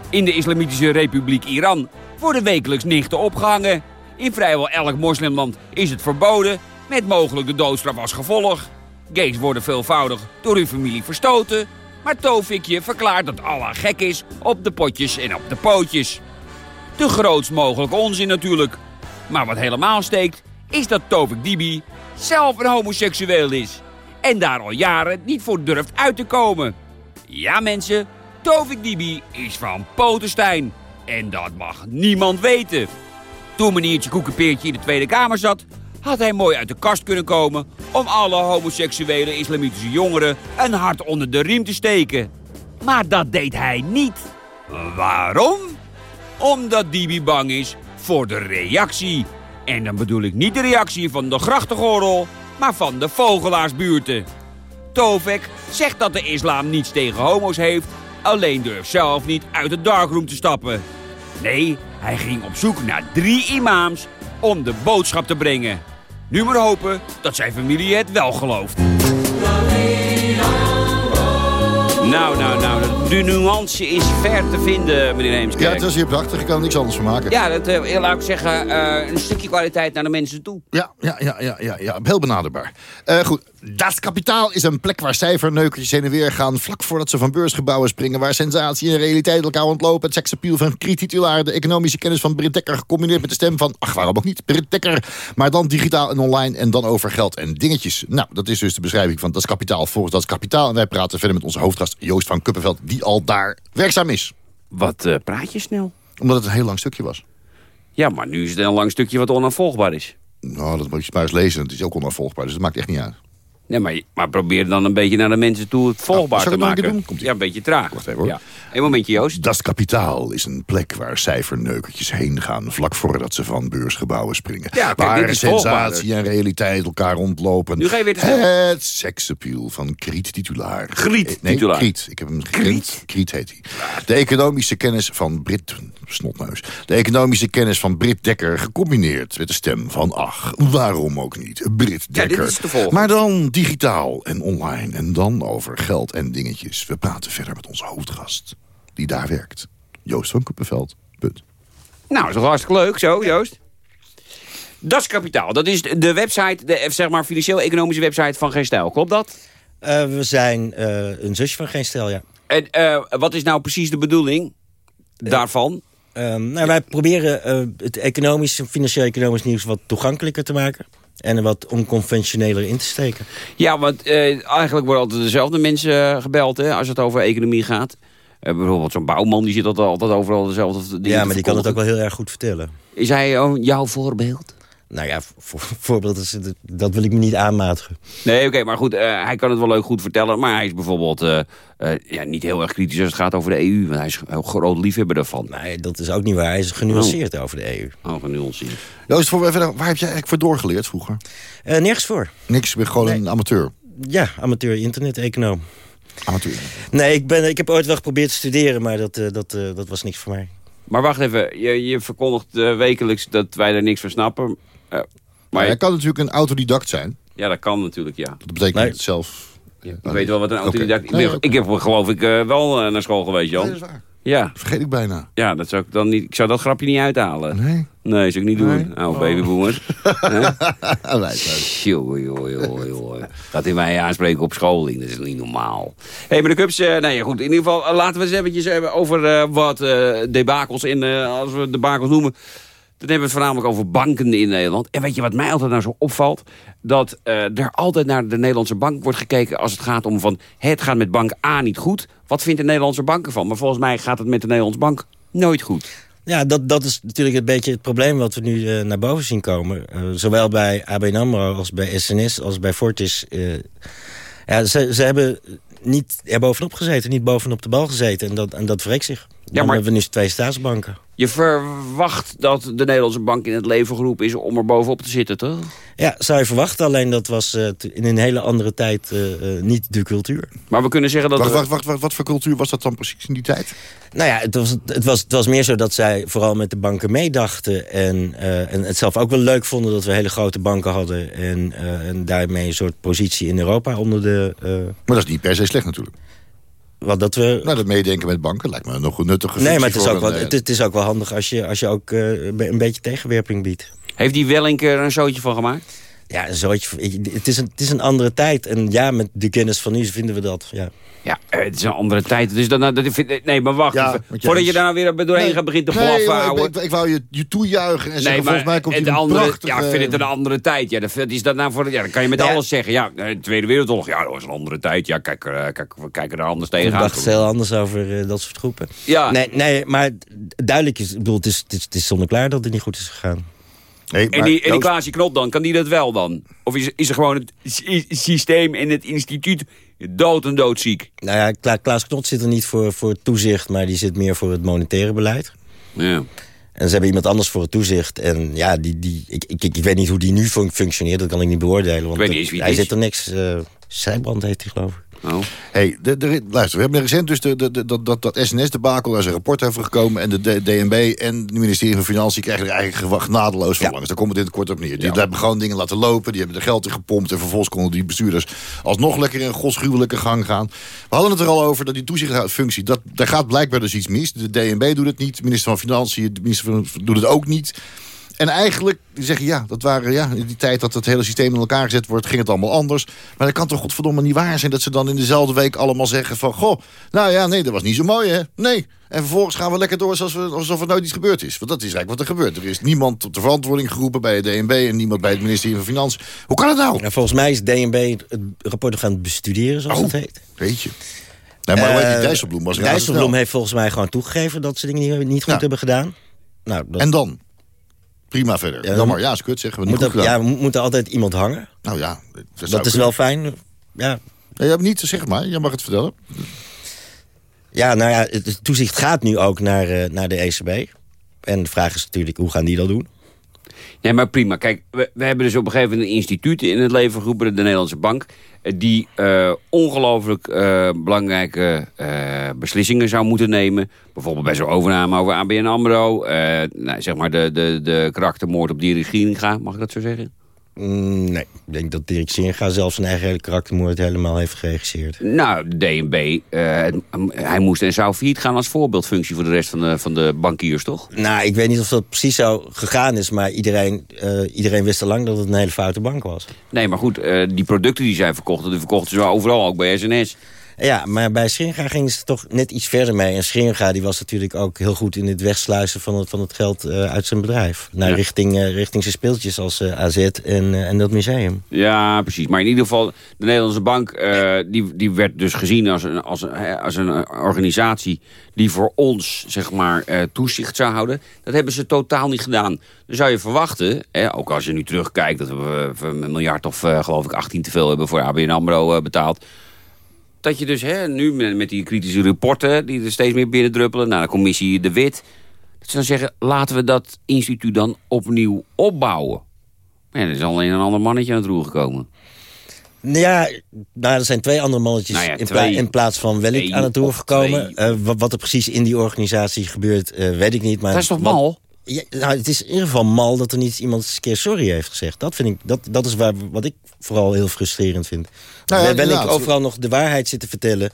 In de Islamitische Republiek Iran worden wekelijks nichten opgehangen. In vrijwel elk moslimland is het verboden, met mogelijk de doodstraf als gevolg. Gays worden veelvoudig door hun familie verstoten. Maar Tofikje verklaart dat Allah gek is op de potjes en op de pootjes. De grootst mogelijke onzin natuurlijk. Maar wat helemaal steekt, is dat Tovik Dibi zelf een homoseksueel is. En daar al jaren niet voor durft uit te komen. Ja mensen, Tovik Dibi is van Potenstein. En dat mag niemand weten. Toen meneertje Koekenpeertje in de Tweede Kamer zat... had hij mooi uit de kast kunnen komen... om alle homoseksuele islamitische jongeren een hart onder de riem te steken. Maar dat deed hij niet. Waarom? Omdat Dibi bang is voor de reactie. En dan bedoel ik niet de reactie van de grachtengordel... maar van de vogelaarsbuurten. Tovek zegt dat de islam niets tegen homo's heeft... alleen durft zelf niet uit de darkroom te stappen. Nee, hij ging op zoek naar drie imams om de boodschap te brengen. Nu maar hopen dat zijn familie het wel gelooft. Nou, nou, nou, de nuance is ver te vinden, meneer Ja, Heemskerk. het was hier prachtig. Ik kan er niks anders van maken. Ja, dat, eh, laat ik zeggen, eh, een stukje kwaliteit naar de mensen toe. Ja, ja, ja, ja, ja, ja. heel benaderbaar. Eh, goed, Das Kapitaal is een plek waar cijferneukertjes heen en weer gaan... vlak voordat ze van beursgebouwen springen... waar sensatie en realiteit elkaar ontlopen. Het seksappeal van kritietulaar, de economische kennis van Britt Dekker... gecombineerd met de stem van, ach waarom ook niet, Britt Dekker... maar dan digitaal en online en dan over geld en dingetjes. Nou, dat is dus de beschrijving van Das Kapitaal volgens Das Kapitaal. En wij praten verder met onze hoofdgast Joost van Kuppenveld... die al daar werkzaam is. Wat eh, praat je snel? Omdat het een heel lang stukje was. Ja, maar nu is het een lang stukje wat onafvolgbaar is. Nou, dat moet je maar eens lezen. Het is ook onafvolgbaar, dus dat maakt echt niet uit. Nee, maar, maar probeer dan een beetje naar de mensen toe het volgbaar zal te maken. Ja, een beetje traag. Wacht even, hoor. Ja. Een momentje, Joost. Das Kapitaal is een plek waar cijferneukertjes heen gaan... vlak voordat ze van beursgebouwen springen. Ja, kijk, waar volgbaar, sensatie en realiteit elkaar ontlopen. Nu ga je weer te. Het seksappeal van Kriet Titulaar. Griet Eh, Nee, Titulaar. Kriet. Ik heb hem gekend. Kriet heet hij. De economische kennis van Brit... Snotneus. De economische kennis van Brit Dekker... gecombineerd met de stem van... ach, waarom ook niet, Brit Ja, dit Dekker. is de volgende. Maar dan digitaal en online. En dan over geld en dingetjes. We praten verder met onze hoofdgast. Die daar werkt. Joost van Kuppenveld. Punt. Nou, dat is toch hartstikke leuk zo, Joost? Das Kapitaal, dat is de website, de zeg maar financieel-economische website van Geen Stijl. Klopt dat? Eh, we zijn eh, een zusje van Geen Stel, ja. En eh, wat is nou precies de bedoeling daarvan? Ehm, nou, wij proberen eh, het economisch, financieel-economisch nieuws wat toegankelijker te maken. En er wat onconventioneler in te steken. Ja, want eh, eigenlijk worden altijd dezelfde mensen eh, gebeld hè, als het over economie gaat. Eh, bijvoorbeeld zo'n bouwman, die zit altijd, altijd overal dezelfde dingen Ja, maar die kan het ook wel heel erg goed vertellen. Is hij oh, jouw voorbeeld? Nou ja, voor, voorbeeld, is dat wil ik me niet aanmatigen. Nee, oké, maar goed, eh, hij kan het wel leuk goed vertellen. Maar hij is bijvoorbeeld eh, eh, ja, niet heel erg kritisch als het gaat over de EU. Want hij is een groot liefhebber daarvan. Nee, dat is ook niet waar. Hij is genuanceerd over de EU. Oh, genuanceerd. Joost, voor, even, waar heb jij eigenlijk voor doorgeleerd vroeger? Eh, nergens voor. Niks, ik ben gewoon een amateur. Ja, amateur internet-econoom. Amateur. Nee, ik, ben, ik heb ooit wel geprobeerd te studeren, maar dat, eh, dat, eh, dat was niks voor mij. Maar wacht even, je, je verkondigt eh, wekelijks dat wij er niks van snappen. Eh, Maar hij kan natuurlijk een autodidact zijn. Ja, dat kan natuurlijk, ja. Dat betekent Nee. niet zelf... Ik weet wel wat een autodidact... Ik, Nee, ben- oké. ik heb geloof ik eh, wel eh, naar school geweest, Jan. Nee, dat is waar. Ja, Vergeet ik bijna. ja dat zou ik, dan niet, ik zou dat grapje niet uithalen. Nee. Nee, zou ik niet doen. Nee? Nou, Oh. babyboomers. Zijn- Joh, joh, joh. Dat hij mij aanspreken op scholing, dat is niet normaal. Hé, hey, maar de Cubs, eh, nee, goed. In ieder geval, eh, laten we eens eventjes hebben over eh, wat eh debakels. En eh, als we debakels noemen, dan hebben we het voornamelijk over banken in Nederland. En weet je wat mij altijd nou zo opvalt? Dat eh, er altijd naar de Nederlandse bank wordt gekeken als het gaat om van... het gaat met bank A niet goed. Wat vindt de Nederlandse bank ervan? Maar volgens mij gaat het met de Nederlandse bank nooit goed. Ja, dat, dat is natuurlijk een beetje het probleem wat we nu eh, naar boven zien komen. Eh, zowel bij ABN AMRO als bij SNS als bij Fortis. ja, ze, ze hebben niet er bovenop gezeten, niet bovenop de bal gezeten. En dat, en dat wreekt zich. Dan maar- hebben we nu twee staatsbanken. Je verwacht dat de Nederlandse bank in het leven geroepen is om er bovenop te zitten, toch? Ja, zou je verwachten, alleen dat was eh, in een hele andere tijd eh, eh, niet de cultuur. Maar we kunnen zeggen dat... Wacht, wacht, wacht, wacht, wat voor cultuur was dat dan precies in die tijd? Nou ja, het was, het, was, het was meer zo dat zij vooral met de banken meedachten. En, eh, en het zelf ook wel leuk vonden dat we hele grote banken hadden. En, eh, en daarmee een soort positie in Europa onder de... eh, Maar dat is niet per se slecht natuurlijk. Wat dat we... Nou, dat meedenken met banken lijkt me nog een nuttige nee, maar het is, ook wel, het, eh, het is ook wel handig als je, als je ook eh, een beetje tegenwerping biedt. Heeft die Wellink er een zootje van gemaakt? Ja, een zootje, het, is een, het is een andere tijd. En ja, met de kennis van nu vinden we dat. Ja. Ja, eh, het is een andere tijd. Dus dan, dat, vind- nee, maar wacht Ja, even. Voordat eens. je daar nou weer doorheen Nee, gaat begint te nee, blaffen, ik, ik, ik wou je, je toejuichen en Nee, zeggen, maar volgens mij komt en hier de een andere, prachtige... ja, ik vind het een andere tijd. Ja, dat is dat nou voor, ja, dan kan je met Ja. alles zeggen. Ja, eh, de Tweede Wereldoorlog, ja, dat was een andere tijd. Ja, kijk, eh, kijk we kijken er anders Ik tegenaan. dacht heel anders over eh, dat soort groepen. Ja. Nee, nee, maar duidelijk is, ik bedoel, het is, het is, het is zonneklaar dat het niet goed is gegaan. Nee, En maar die, en die Klaasje Knop dan, kan die dat wel dan? Of is, is er gewoon het sy- systeem en het instituut dood en doodziek? Nou ja, Kla Klaas Knot zit er niet voor, voor toezicht, maar die zit meer voor het monetaire beleid. Ja. En ze hebben iemand anders voor het toezicht. En ja, die, die, ik, ik, ik weet niet hoe die nu fun- functioneert, dat kan ik niet beoordelen. Want Ik weet niet hij is. zit er niks. eh Zijbrand heet hij, geloof ik. Oh. Hey, de, de, luister, we hebben recent dus de, de, de- dat, dat, dat SNS-debakel, daar is een rapport over gekomen... en de, DNB en het ministerie van Financiën krijgen er eigenlijk genadeloos van Ja. langs. Daar komt het in het kort op neer. Die hebben gewoon dingen laten lopen, die hebben er geld in gepompt... en vervolgens konden die bestuurders alsnog lekker in een godsgruwelijke gang gaan. We hadden het er al over dat die toezichtfunctie, dat, daar gaat blijkbaar dus iets mis. De DNB doet het niet, de minister van Financiën de minister van, doet het ook niet... En eigenlijk die zeggen ja, dat waren ja, in die tijd dat het hele systeem in elkaar gezet wordt, ging het allemaal anders. Maar dat kan toch godverdomme niet waar zijn dat ze dan in dezelfde week allemaal zeggen van goh, nou ja, nee, dat was niet zo mooi hè. Nee. En vervolgens gaan we lekker door alsof, we, alsof er nooit iets gebeurd is. Want dat is eigenlijk wat er gebeurt. Er is niemand tot de verantwoording geroepen bij de DNB en niemand bij het ministerie van Financiën. Hoe kan het nou? Nou, volgens mij is DNB het rapport nog aan het bestuderen, zoals Oh. het heet. Weet je. Nee, maar heet die Eh, Dijsselbloem was Dijsselbloem heeft volgens mij gewoon toegegeven dat ze dingen niet, niet goed Ja. hebben gedaan. Nou, dat En dan? Prima verder. Ja, maar, ja, is kut, zeggen we niet moet, goed er, gedaan. ja, moet moet er altijd iemand hangen. Nou ja, dat, is kunnen. wel fijn. Ja, Nee, je hebt niet, zeg maar, jij mag het vertellen. ja nou ja, het het toezicht gaat nu ook naar, eh, naar de ECB. En de vraag is natuurlijk, hoe gaan die dat doen? Nee, maar prima. Kijk, we, we hebben dus op een gegeven moment een instituut in het leven geroepen, de Nederlandse Bank, eh, die eh, ongelooflijk eh, belangrijke beslissingen zou moeten nemen. Bijvoorbeeld bij zo'n overname over ABN AMRO. nou, zeg maar de, de, de karaktermoord op Dirk Gieringa, mag ik dat zo zeggen? Mm, nee, ik denk dat Dirk Seringa zelf zijn eigen hele karaktermoord helemaal heeft geregisseerd. Nou, DNB, eh, het- hij moest en zou failliet gaan als voorbeeldfunctie voor de rest van de, van de bankiers, toch? Nou, ik weet niet of dat precies zo gegaan is... maar iedereen, eh, iedereen wist al lang dat het een hele foute bank was. Nee, maar goed, eh, die producten die zij verkochten, die verkochten ze overal, ook bij SNS. Ja, maar bij Scheringa gingen ze toch net iets verder mee. En Scheringa die was natuurlijk ook heel goed in het wegsluizen van het, van het geld eh, uit zijn bedrijf. Naar Ja. richting, eh, richting zijn speeltjes als eh, AZ en, en dat museum. Ja, precies. Maar in ieder geval, de Nederlandse bank... die, die werd dus gezien als een, als, een, als een organisatie... die voor ons, zeg maar, toezicht zou houden. Dat hebben ze totaal niet gedaan. Dan zou je verwachten, hè, ook als je nu terugkijkt... dat we een miljard of, geloof ik, 18 te veel hebben... voor ABN AMRO betaald... dat je dus hè, nu met, die kritische rapporten... die er steeds meer binnendruppelen... naar de commissie De Wit... dat ze dan zeggen, laten we dat instituut dan opnieuw opbouwen. Maar ja, er is alleen een ander mannetje aan het roer gekomen. Ja, nou, er zijn twee andere mannetjes Nou ja, in, pla- in plaats van Wellik Twee aan het roer gekomen. Eh, wat, er precies in die organisatie gebeurt, eh, weet ik niet. Maar Dat is toch mal? Ja, nou, het is in ieder geval mal dat er niet iemand eens een keer sorry heeft gezegd. Dat, vind ik, dat, dat is waar, wat ik vooral heel frustrerend vind. Nou ja, ben ik overal nog de waarheid zitten vertellen...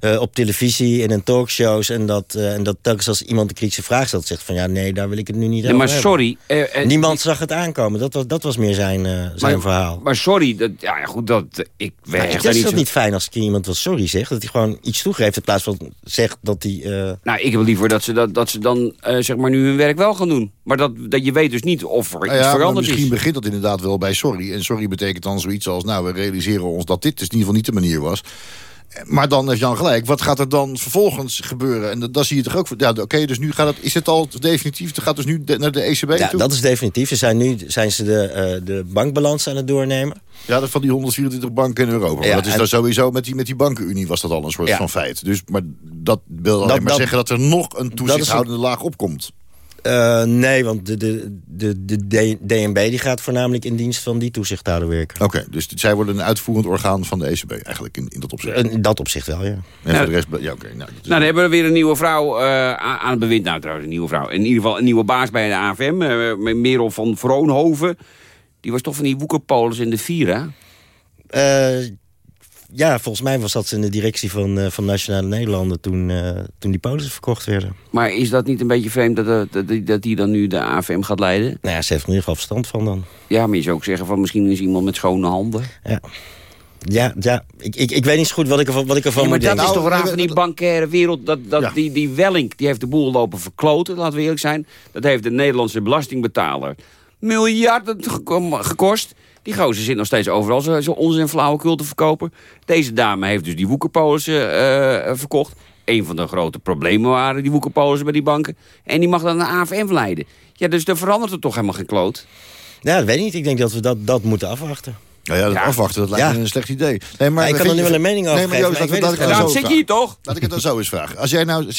eh, op televisie en in talkshows... en dat, eh, en dat telkens als iemand een kritische vraag stelt... zegt van ja, nee, daar wil ik het nu niet Nee, over maar hebben. sorry. eh, Niemand zag het aankomen. Dat was, dat was meer zijn, eh, zijn maar, verhaal. Maar sorry, dat, ja, ja, goed, dat, ik Maar weet het daar is niet dat zo... niet fijn als iemand wat sorry zegt? Dat hij gewoon iets toegeeft in plaats van zegt dat hij... eh, Nou, ik heb liever dat ze, dat, dat ze dan eh, zeg maar nu hun werk wel gaan doen. Maar dat, dat je weet dus niet of er Nou iets ja, maar veranderd misschien is. begint dat inderdaad wel bij sorry. En sorry betekent dan zoiets als... nou, we realiseren ons dat dit dus in ieder geval niet de manier was. Maar dan heeft Jan gelijk. Wat gaat er dan vervolgens gebeuren? En dan zie je toch ook... Ja, oké, dus nu gaat het... Is het al definitief? Het gaat dus nu de- naar de ECB ja, toe? dat is definitief. Ze zijn nu zijn ze de, eh, de bankbalans aan het doornemen. Ja, dat van die 124 banken in Europa. Maar Ja, dat is en- dan sowieso met die, met die bankenunie was dat al een soort Ja. van feit. Dus, maar dat wil alleen Dat- maar dat- zeggen dat er nog een toezichthoudende laag opkomt. Eh, nee, want de, de, de, de DNB die gaat voornamelijk in dienst van die toezichthouder werken. Oké, dus zij worden een uitvoerend orgaan van de ECB eigenlijk in, in dat opzicht. In dat opzicht wel, ja. En voor de rest... Ja, oké. nou, Nou, dan hebben we weer een nieuwe vrouw eh, aan het bewind. Nou, trouwens, een nieuwe vrouw. In ieder geval een nieuwe baas bij de AFM. eh, met Merel van Vroonhoven. Die was toch van die woekerpolis in de Vira? Eh, ja, volgens mij was dat in de directie van, eh, van Nationale Nederlanden... toen, eh, toen die polissen verkocht werden. Maar is dat niet een beetje vreemd dat, dat, dat, dat die dan nu de AFM gaat leiden? Nou ja, ze heeft er in ieder geval verstand van dan. Ja, maar je zou ook zeggen van misschien is iemand met schone handen. Ja, ja, ja. Ik, ik, ik weet niet zo goed wat ik ervan, wat ik ervan maar moet dat denken. is toch Nou, raar eh, van die bankaire wereld. Dat, dat Ja. die, die Wellink, die heeft de boel lopen verkloten, laten we eerlijk zijn. Dat heeft de Nederlandse belastingbetaler miljarden geko- gekost. Die gozer zit nog steeds overal zo, zo onzin flauwekul te verkopen. Deze dame heeft dus die woekerpolissen eh, verkocht. Een van de grote problemen waren die woekerpolissen bij die banken. En die mag dan naar AFM leiden. Ja, dus er verandert er toch helemaal geen kloot. Ja, dat weet ik niet. Ik denk dat we dat, dat moeten afwachten. Nou ja, dat Ja. afwachten, dat lijkt Ja. me een slecht idee. Nee, maar Ja, ik kan vind er nu wel een mening over nee, maar geven, Joost, maar ik laat ik het dan zit hier toch? Laat ik het dan zo eens vragen. Als jij nou, er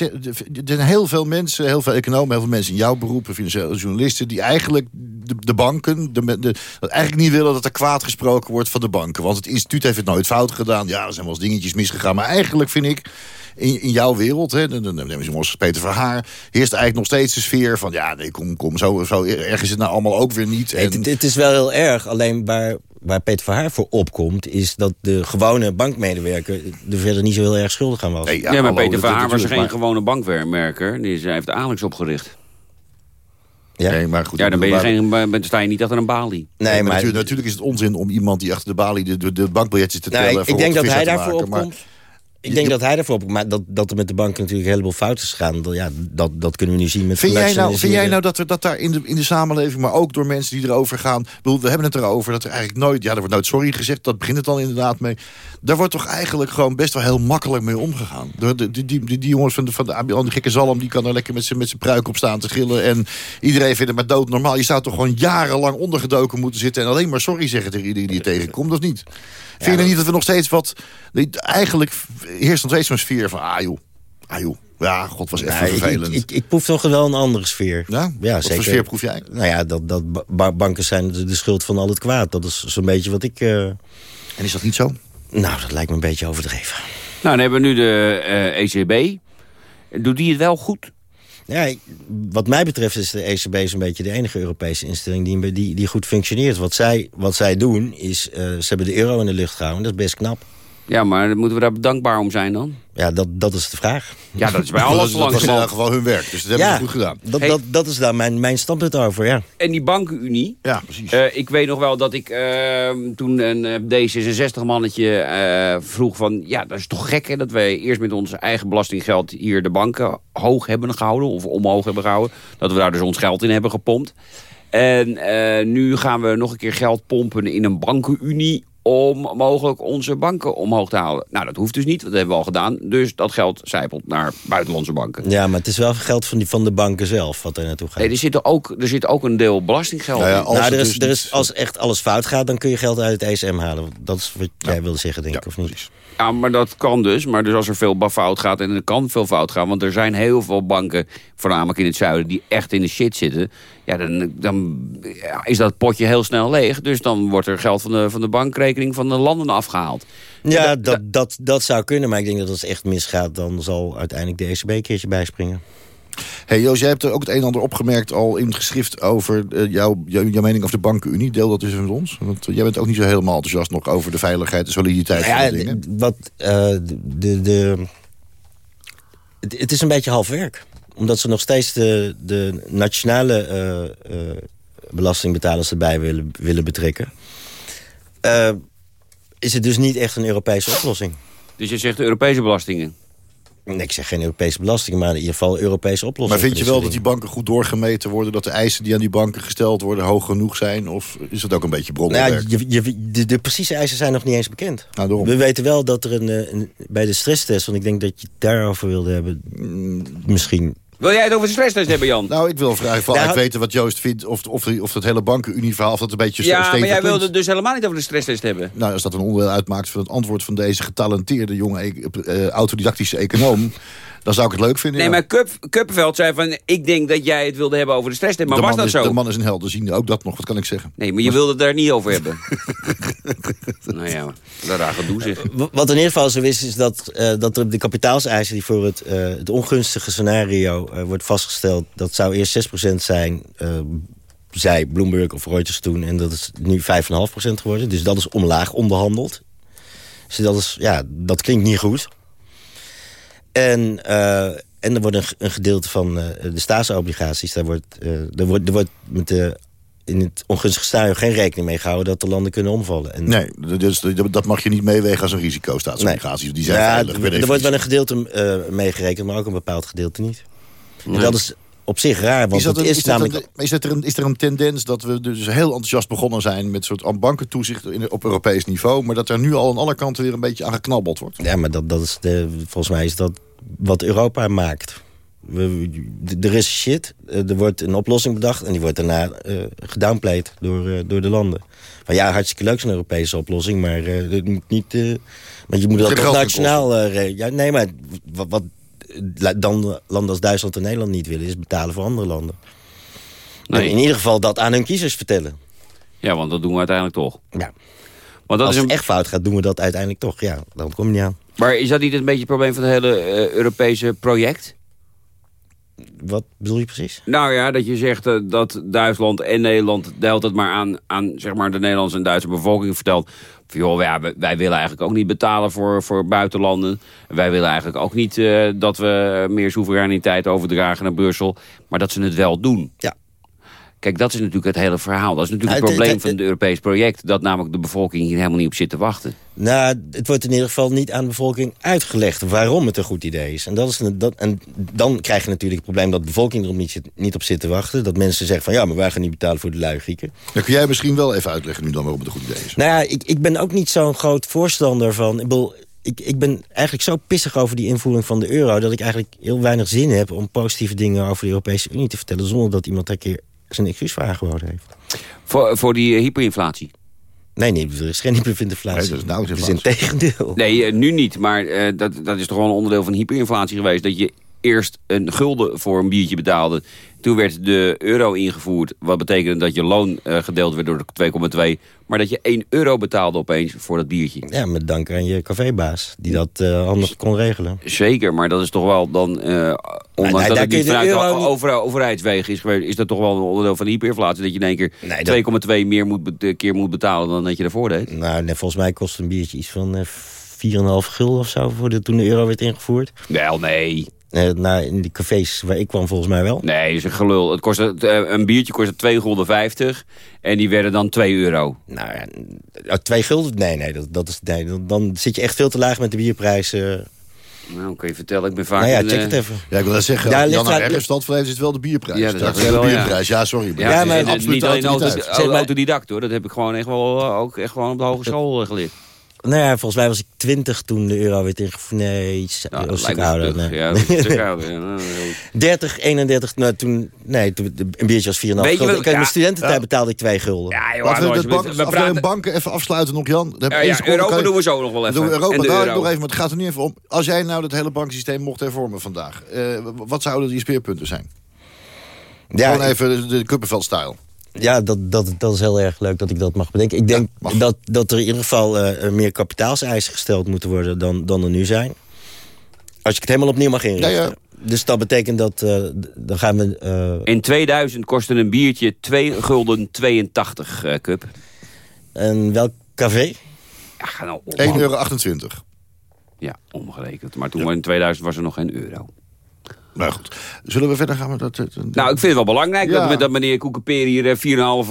zijn heel veel mensen, heel veel economen, heel veel mensen in jouw beroep, financiële journalisten, die eigenlijk de, de banken, de, de, eigenlijk niet willen dat er kwaad gesproken wordt van de banken. Want het instituut heeft het nooit fout gedaan. Ja, er zijn wel eens dingetjes misgegaan. Maar eigenlijk vind ik, in, in jouw wereld, hè, dan nemen ze ons Peter Verhaar, heerst eigenlijk nog steeds de sfeer van, ja, nee, kom, kom, zo, zo erg is het nou allemaal ook weer niet. Nee, En, het, het is wel heel erg. Alleen waar, waar Peter Verhaar voor opkomt... is dat de gewone bankmedewerker er verder niet zo heel erg schuldig aan was. Nee, Ja, maar Peter Verhaar was geen maar- gewone bankwerker. Die is- hij heeft Alex opgericht. Ja? Nee, maar goed. Ja, dan ben je geen, dan sta je niet achter een balie. Nee, maar maar, natuurlijk, natuurlijk is het onzin om iemand die achter de balie de, de, de bankbiljetjes te Nou, tellen... ik, ik denk dat hij daarvoor maken, opkomt. Ik denk dat hij daarvoor opkomt. Maar dat, dat er met de banken natuurlijk een heleboel fouten is gegaan... Dat, ja, dat, dat kunnen we nu zien met Vind jij, nou, vind jij nou dat, er, dat daar in de, in de samenleving, maar ook door mensen die erover gaan... bedoel, we hebben het erover dat er eigenlijk nooit... Ja, er wordt nooit sorry gezegd, dat begint het dan inderdaad mee. Daar wordt toch eigenlijk gewoon best wel heel makkelijk mee omgegaan. De, de, die, die, die, jongens van de, van de, die gekke zalm, die kan er lekker met zijn met zijn pruik op staan te gillen. En iedereen vindt het maar doodnormaal. Je zou toch gewoon jarenlang ondergedoken moeten zitten... en alleen maar sorry zeggen tegen iedereen die je tegenkomt, of niet? Vind je niet dat we nog steeds wat... Eigenlijk heerst nog steeds zo'n sfeer van... Ah joh, ah joh. Ja, god, was echt Nee, vervelend. ik, ik, ik proef toch wel een andere sfeer. Ja? ja Wat zeker. voor sfeer proef jij? Nou ja, dat, dat ba- banken zijn de, de schuld van al het kwaad. Dat is zo'n beetje wat ik... eh, En is dat niet zo? Nou, dat lijkt me een beetje overdreven. Nou, dan hebben we nu de eh, ECB. Doet die het wel goed? Ja, wat mij betreft is de ECB zo'n beetje de enige Europese instelling die, die, die goed functioneert. Wat zij, wat zij doen is, eh, ze hebben de euro in de lucht gehouden. Dat is best knap. Ja, maar moeten we daar dankbaar om zijn dan? Ja, dat, dat is de vraag. Ja, dat is bij alles dat was in ieder geval hun werk. Dus dat hebben ja, ze goed gedaan. Dat, Hey. dat, dat is daar mijn, mijn standpunt over, ja. En die bankenunie. Ja, precies. Eh, ik weet nog wel dat ik eh, toen een eh, D66-mannetje eh, vroeg van... Ja, dat is toch gek hè, dat wij eerst met ons eigen belastinggeld hier de banken hoog hebben gehouden. Of omhoog hebben gehouden. Dat we daar dus ons geld in hebben gepompt. En nu gaan we nog een keer geld pompen in een bankenunie om mogelijk onze banken omhoog te halen. Nou, dat hoeft dus niet, want dat hebben we al gedaan. Dus dat geld zijpelt naar buitenlandse banken. Ja, maar het is wel geld van, die, van de banken zelf wat er naartoe gaat. Nee, er, zit er, ook, er zit ook een deel belastinggeld Nou ja, in. als nou, er is, dus er is, als echt alles fout gaat, dan kun je geld uit het ESM halen. Dat is wat jij wilde zeggen, denk Ja, ik, of niet? precies. Ja, maar dat kan dus. Maar dus als er veel fout gaat, en er kan veel fout gaan... want er zijn heel veel banken, voornamelijk in het zuiden... die echt in de shit zitten... ja, dan, dan ja, is dat potje heel snel leeg. Dus dan wordt er geld van de, van de bankrekening van de landen afgehaald. Ja, dat, dat, dat zou kunnen, maar ik denk dat als het echt misgaat... dan zal uiteindelijk de ECB een keertje bijspringen. Hey Joost, jij hebt er ook het een en ander opgemerkt al in het geschrift over eh, jouw, jouw, jouw mening over de bankenunie. Deel dat eens met ons. Want eh, jij bent ook niet zo helemaal enthousiast nog over de veiligheid en soliditeit van Ja, de dingen. wat, eh, de, de, het, het is een beetje half werk. Omdat ze nog steeds de, de nationale eh, eh, belastingbetalers erbij willen, willen betrekken. Eh, is het dus niet echt een Europese oplossing. Dus je zegt de Europese belastingen. Nee, ik zeg geen Europese belastingen, maar in ieder geval Europese oplossing. Maar vind je wel dat die banken goed doorgemeten worden? Dat de eisen die aan die banken gesteld worden hoog genoeg zijn? Of is dat ook een beetje dingen? Nou, ja, je, je, de, de precieze eisen zijn nog niet eens bekend. Nou. We weten wel dat er een, eh, een bij de stresstest, want ik denk dat je het daarover wilde hebben, mm, misschien. Wil jij het over de stresstest hebben, Jan? Nou, ik wil vragen van Nou, uit weten wat Joost vindt... of, of, of dat hele bankenunie-verhaal, of dat een beetje ja, maar jij wilde het dus helemaal niet over de stresstest hebben. Nou, als dat een onderdeel uitmaakt van het antwoord van deze getalenteerde jonge e- eh, autodidactische econoom... dan zou ik het leuk vinden. Nee, ja. maar Kup, Kuppenveld zei van... ik denk dat jij het wilde hebben over de stresstest. Maar de was man dat is, zo? De man is een helderziende, ook dat nog. Wat kan ik zeggen? Nee, maar je wilde het daar niet over hebben. nou ja, dat raar gedoe zeg. W- Wat in ieder geval zo is, is dat, eh, dat er de kapitaalseisen die voor het, eh, het ongunstige scenario eh, wordt vastgesteld, dat zou eerst 6% zijn, eh zei Bloomberg of Reuters toen, en dat is nu 5,5% geworden. Dus dat is omlaag onderhandeld. Dus dat, is, ja, dat klinkt niet goed. En, eh, en er wordt een, gedeelte van eh, de staatsobligaties, daar wordt, eh, er wordt, er wordt met de, in het ongunstige scenario geen rekening mee gehouden dat de landen kunnen omvallen. En, Nee, dus dat mag je niet meewegen als een risico, staatsobligaties. Die zijn ja, veilig. er- er wordt wel een gedeelte eh, meegerekend, maar ook een bepaald gedeelte niet. En dat is op zich raar, want Is, dat een, is, is, dat namelijk... een, is, dat er een, is er een tendens dat we dus heel enthousiast begonnen zijn... met soort bankentoezicht in, op Europees niveau... maar dat er nu al aan alle kanten weer een beetje aan geknabbeld wordt? Ja, maar dat, dat is de, volgens mij is dat wat Europa maakt. We, er is shit, eh, er wordt een oplossing bedacht... en die wordt daarna eh gedownplayed door, eh, door de landen. Van ja, hartstikke leuk zo'n Europese oplossing... maar eh, dat moet niet... eh, want je moet dat toch nationaal... eh, ja, nee, maar wat, wat dan landen als Duitsland en Nederland niet willen... is betalen voor andere landen. Nee. En in ieder geval dat aan hun kiezers vertellen. Ja, want dat doen we uiteindelijk toch. Ja. Want dat Als is het echt fout gaat, doen we dat uiteindelijk toch. Ja, dan kom je niet aan. Maar is dat niet een beetje het probleem van het hele eh, Europese project? Wat bedoel je precies? Nou ja, dat je zegt eh, dat Duitsland en Nederland de hele tijd maar aan, aan zeg maar, de Nederlandse en Duitse bevolking vertelt. Van, joh, ja, wij, wij willen eigenlijk ook niet betalen voor, voor buitenlanden. Wij willen eigenlijk ook niet eh, dat we meer soevereiniteit overdragen naar Brussel. Maar dat ze het wel doen. Ja. Kijk, dat is natuurlijk het hele verhaal. Dat is natuurlijk Nou, het probleem het- van het Europees project. Dat namelijk de bevolking hier helemaal niet op zit te wachten. Nou, het wordt in ieder geval niet aan de bevolking uitgelegd waarom het een goed idee is. En, dat is een, dat, en dan krijg je natuurlijk het probleem dat de bevolking er niet, zit, niet op zit te wachten. Dat mensen zeggen van ja, maar wij gaan niet betalen voor de lui Grieken. Dan kun jij misschien wel even uitleggen nu dan waarom het een goed idee is. Nou ja, ik, ik ben ook niet zo'n groot voorstander van... Ik, bedoel, ik, ik ben eigenlijk zo pissig over die invoering van de euro... dat ik eigenlijk heel weinig zin heb om positieve dingen over de Europese Unie te vertellen... zonder dat iemand daar een keer zijn excuus voor aangeboden heeft. Voor, voor die eh, hyperinflatie. Nee, nee, er is geen hyperinflatie. Nee, dat is is in tegendeel. Nee, eh, nu niet. Maar eh, dat, dat is toch wel een onderdeel van hyperinflatie geweest. Dat je eerst een gulden voor een biertje betaalde. Toen werd de euro ingevoerd. Wat betekende dat je loon eh, gedeeld werd door de 2,2. Maar dat je 1 euro betaalde opeens voor dat biertje. Ja, met dank aan je cafébaas, die dat eh, handig kon regelen. Zeker, maar dat is toch wel dan... eh ondanks nee, dat het niet vanuit euro over, overheidswegen is geweest... is dat toch wel een onderdeel van de hyperinflatie. Dat je in één keer Nee, dat- 2,2 meer moet, keer moet betalen dan dat je daarvoor deed. Nou, nee, volgens mij kost een biertje iets van eh 4,5 gulden of zo... Voor de, toen de euro werd ingevoerd. Wel, nee. Eh, nou, in die cafés waar ik kwam volgens mij wel. Nee, dat is een gelul. Het kostte, eh, een biertje kostte 2,50 gulden en die werden dan 2 euro. Nou ja, eh, twee gulden? Nee, nee, dat, dat is, nee dan, dan zit je echt veel te laag met de bierprijs. eh. Nou, kun je vertellen, ik ben vaak... nou ja, check eh, het even. Ja, ik wil net zeggen, Ja, Jan aan- ergens stand van heeft, is het wel de bierprijs. Ja, dat ik de bierprijs. Ja, sorry. Ja, Ja, het maar is, eh, absoluut niet alleen maar- autodidact hoor. Dat heb ik gewoon echt wel, ook echt gewoon op de hogeschool geleerd. Nou ja, volgens mij was ik 20 toen de euro werd ingevoerd. Nee, iets- een dat stuk me ouder. nee. Ja, dat is een stuk ouder. Ja, nou, heel goed. 30, 31, nou toen... Nee, toen, een biertje was 4,5 Weet je gulden. wat- Kijk, ja. mijn studententijd Ja. betaalde ik 2 gulden. Ja, joh, Laten we Alois, de bank, we praten... banken even afsluiten nog, Jan. Ja, Europa je- doen we zo nog wel even. doen we Europa En de daar euro. nog even, maar het gaat er niet even om. Als jij nou het hele bankensysteem mocht hervormen vandaag, eh, wat zouden die speerpunten zijn? Ja, Gewoon even de, de Kuppenveld-style. Ja, dat, dat, dat is heel erg leuk dat ik dat mag bedenken. Ik denk dat, dat er in ieder geval eh, meer kapitaalseisen gesteld moeten worden dan, dan er nu zijn. Als ik het helemaal opnieuw mag inrichten. Ja, ja. Dus dat betekent dat... eh, dan gaan we... eh, In 2000 kostte een biertje 2 gulden 82 eh, cup. en welk café? Ja, nou op. 1,28 euro. Ja, omgerekend. Maar toen in 2000 was er nog geen euro. Nou goed. Zullen we verder gaan met dat... dat- dat- Nou, ik vind het wel belangrijk Ja. dat, dat meneer Koekenpeer hier eh, 4,5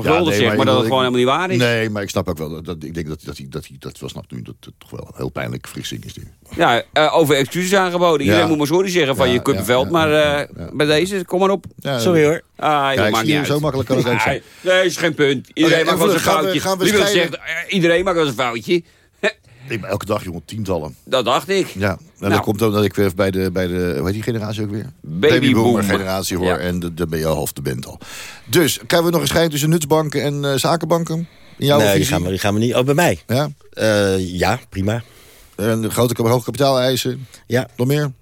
gulden nee, zegt... maar, dat het gewoon helemaal niet waar is. Nee, maar ik snap ook wel... Dat, dat- ik denk dat, dat, hij, dat hij dat wel snapt nu. Dat het toch wel een heel pijnlijk frissing is nu. Ja, eh, over excuses aangeboden. Iedereen Ja. moet maar sorry zeggen van Ja, je Kuppenveld. ja, maar ja, eh, ja. bij deze, kom maar op. Ja, Sorry hoor. Ah, joh, maakt niet zo makkelijk kan het ook zijn. Nee, is geen punt. Iedereen maakt wel eens een gaan we- foutje. gaan we eh, iedereen maakt wel eens een foutje. Ik ben elke dag, jongen, tientallen. Dat dacht ik. Ja, en Nou. dat komt ook dat ik weer bij de, bij de, hoe heet die generatie ook weer? Babyboomer. generatie hoor. Ja. En de- dan ben je al half de band al. Dus, krijgen we nog een scheiding tussen nutsbanken en eh, zakenbanken? In jouw nee, die visie? gaan, we, die gaan we niet... Oh, bij mij? Ja? Eh, ja, prima. En de grote, hoge kapitaaleisen? Ja. Nog meer?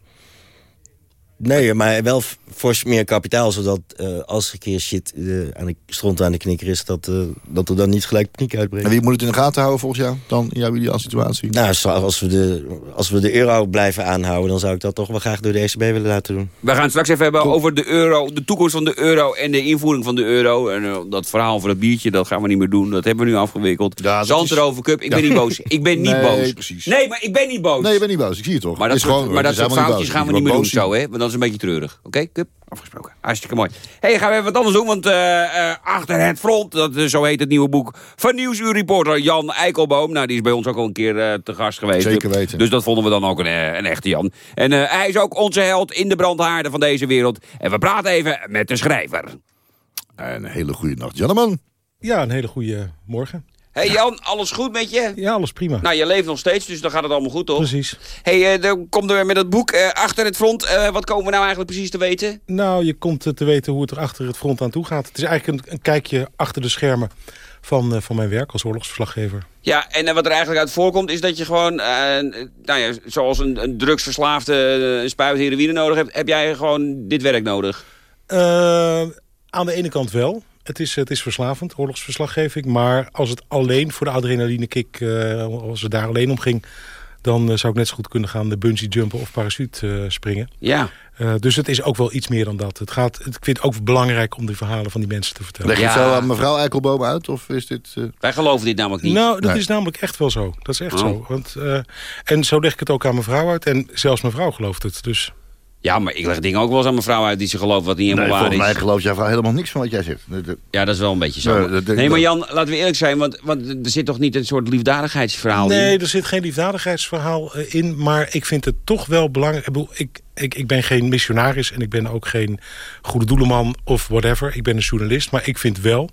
Nee, maar wel fors meer kapitaal, zodat eh, als er een keer shit eh, aan de stront aan de knikker is, dat, eh, dat er dan niet gelijk paniek uitbreekt. En wie moet het in de gaten houden volgens jou? Dan in jouw ideale situatie? Nou, als we, de, als we de euro blijven aanhouden, dan zou ik dat toch wel graag door de ECB willen laten doen. We gaan het straks even hebben over de euro, de toekomst van de euro en de invoering van de euro. En dat verhaal voor het biertje, dat gaan we niet meer doen. Dat hebben we nu afgewikkeld. Ja, Zand is- erover, cup. Ik ben niet boos. Ik ben niet Nee, boos. precies. Nee, maar ik ben niet boos. Nee, je bent niet boos. Ik zie het toch. Maar dat is soort, gewoon- maar dat soort foutjes gaan we Je niet meer doen zo, hè? Want dat is een beetje treurig. Oké, Cup? Afgesproken. Hartstikke mooi. Hé, hey, gaan we even wat anders doen, want eh, eh, Achter het Front, dat, eh, zo heet het nieuwe boek van nieuwsuurreporter Jan Eikelboom. Nou, die is bij ons ook al een keer eh, te gast geweest. Zeker weten. Dus dat vonden we dan ook een, een echte Jan. En eh, hij is ook onze held in de brandhaarden van deze wereld. En we praten even met de schrijver. Een hele goede nacht. Janneman. Ja, een hele goede morgen. Hey Jan, alles goed met je? Ja, alles prima. Nou, je leeft nog steeds, dus dan gaat het allemaal goed, toch? Precies. hey, eh, dan komt er met het boek eh, Achter het Front. Eh, wat komen we nou eigenlijk precies te weten? Nou, je komt te weten hoe het er achter het front aan toe gaat. Het is eigenlijk een, een kijkje achter de schermen van, van mijn werk als oorlogsverslaggever. Ja, en wat er eigenlijk uit voorkomt is dat je gewoon, nou ja, zoals een, een drugsverslaafde een spuit heroïne nodig hebt, heb jij gewoon dit werk nodig. Aan de ene kant wel. Het is, het is verslavend, oorlogsverslaggeving. Maar als het alleen voor de adrenalinekick, eh als het daar alleen om ging... dan eh, zou ik net zo goed kunnen gaan de bungee jumpen of parachute eh, springen. Ja. Eh, dus het is ook wel iets meer dan dat. Het gaat, ik vind het ook belangrijk om die verhalen van die mensen te vertellen. Leg je Ja. het zo aan mevrouw Eikelboom uit? Of is dit... eh, Wij geloven dit namelijk niet. Nou, dat Nee. is namelijk echt wel zo. Dat is echt Oh. zo. Want, eh, en zo leg ik het ook aan mijn vrouw uit. En zelfs mijn vrouw gelooft het. Dus Ja, maar ik leg dingen ook wel eens aan mijn vrouw uit die ze gelooft wat niet Nee, helemaal waar volgens mij is. gelooft jouw vrouw helemaal niks van wat jij zegt. Nee, Ja, dat is wel een beetje zo. Nee, Nee, maar. Jan, laten we eerlijk zijn, want, want er zit toch niet een soort liefdadigheidsverhaal nee, in? er zit geen liefdadigheidsverhaal eh, in. Maar ik vind het toch wel belangrijk. Ik, bedoel, ik, ik, ik ben geen missionaris en ik ben ook geen goede doelenman of whatever. Ik ben een journalist, maar ik vind wel...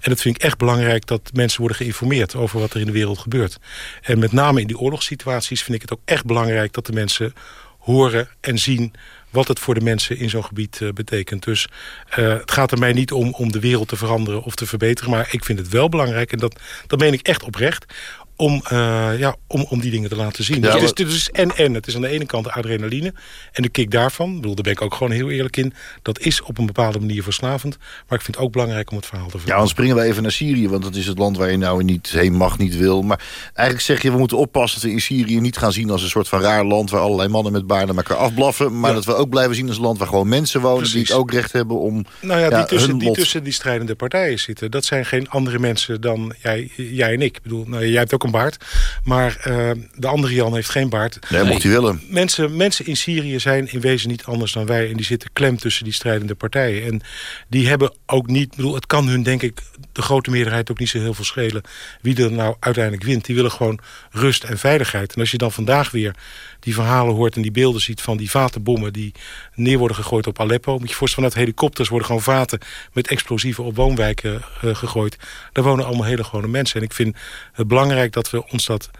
en dat vind ik echt belangrijk dat mensen worden geïnformeerd... over wat er in de wereld gebeurt. En met name in die oorlogssituaties vind ik het ook echt belangrijk... dat de mensen horen en zien wat het voor de mensen in zo'n gebied eh, betekent. Dus eh, het gaat er mij niet om om de wereld te veranderen of te verbeteren... maar ik vind het wel belangrijk, en dat, dat meen ik echt oprecht... Om, eh, ja, om, om die dingen te laten zien. Ja, dus het, is, het is en en. Het is aan de ene kant de adrenaline en de kick daarvan. Ik bedoel, daar ben ik ook gewoon heel eerlijk in. Dat is op een bepaalde manier verslavend. Maar ik vind het ook belangrijk om het verhaal te Ja, vertellen. dan springen we even naar Syrië, want dat is het land waar je nou niet heen mag, niet wil. Maar eigenlijk zeg je, we moeten oppassen dat we in Syrië niet gaan zien als een soort van raar land... waar allerlei mannen met baarden elkaar afblaffen. Maar Ja. dat we ook blijven zien als een land waar gewoon mensen wonen... die het ook recht hebben om Nou ja, die, ja, tussen, die lot- tussen die strijdende partijen zitten. Dat zijn geen andere mensen dan jij, jij en ik. Ik bedoel, nou, jij hebt ook een baard. Maar eh, de andere Jan heeft geen baard. Nee, mocht hij willen. Mensen, mensen in Syrië zijn in wezen niet anders dan wij. En die zitten klem tussen die strijdende partijen. En die hebben ook niet... Bedoel, het kan hun, denk ik, de grote meerderheid ook niet zo heel veel schelen... wie er nou uiteindelijk wint. Die willen gewoon rust en veiligheid. En als je dan vandaag weer die verhalen hoort en die beelden ziet... van die vatenbommen die neer worden gegooid op Aleppo... moet je voorstellen, vanuit helikopters worden gewoon vaten... met explosieven op woonwijken eh, gegooid. Daar wonen allemaal hele gewone mensen. En ik vind het belangrijk dat we ons dat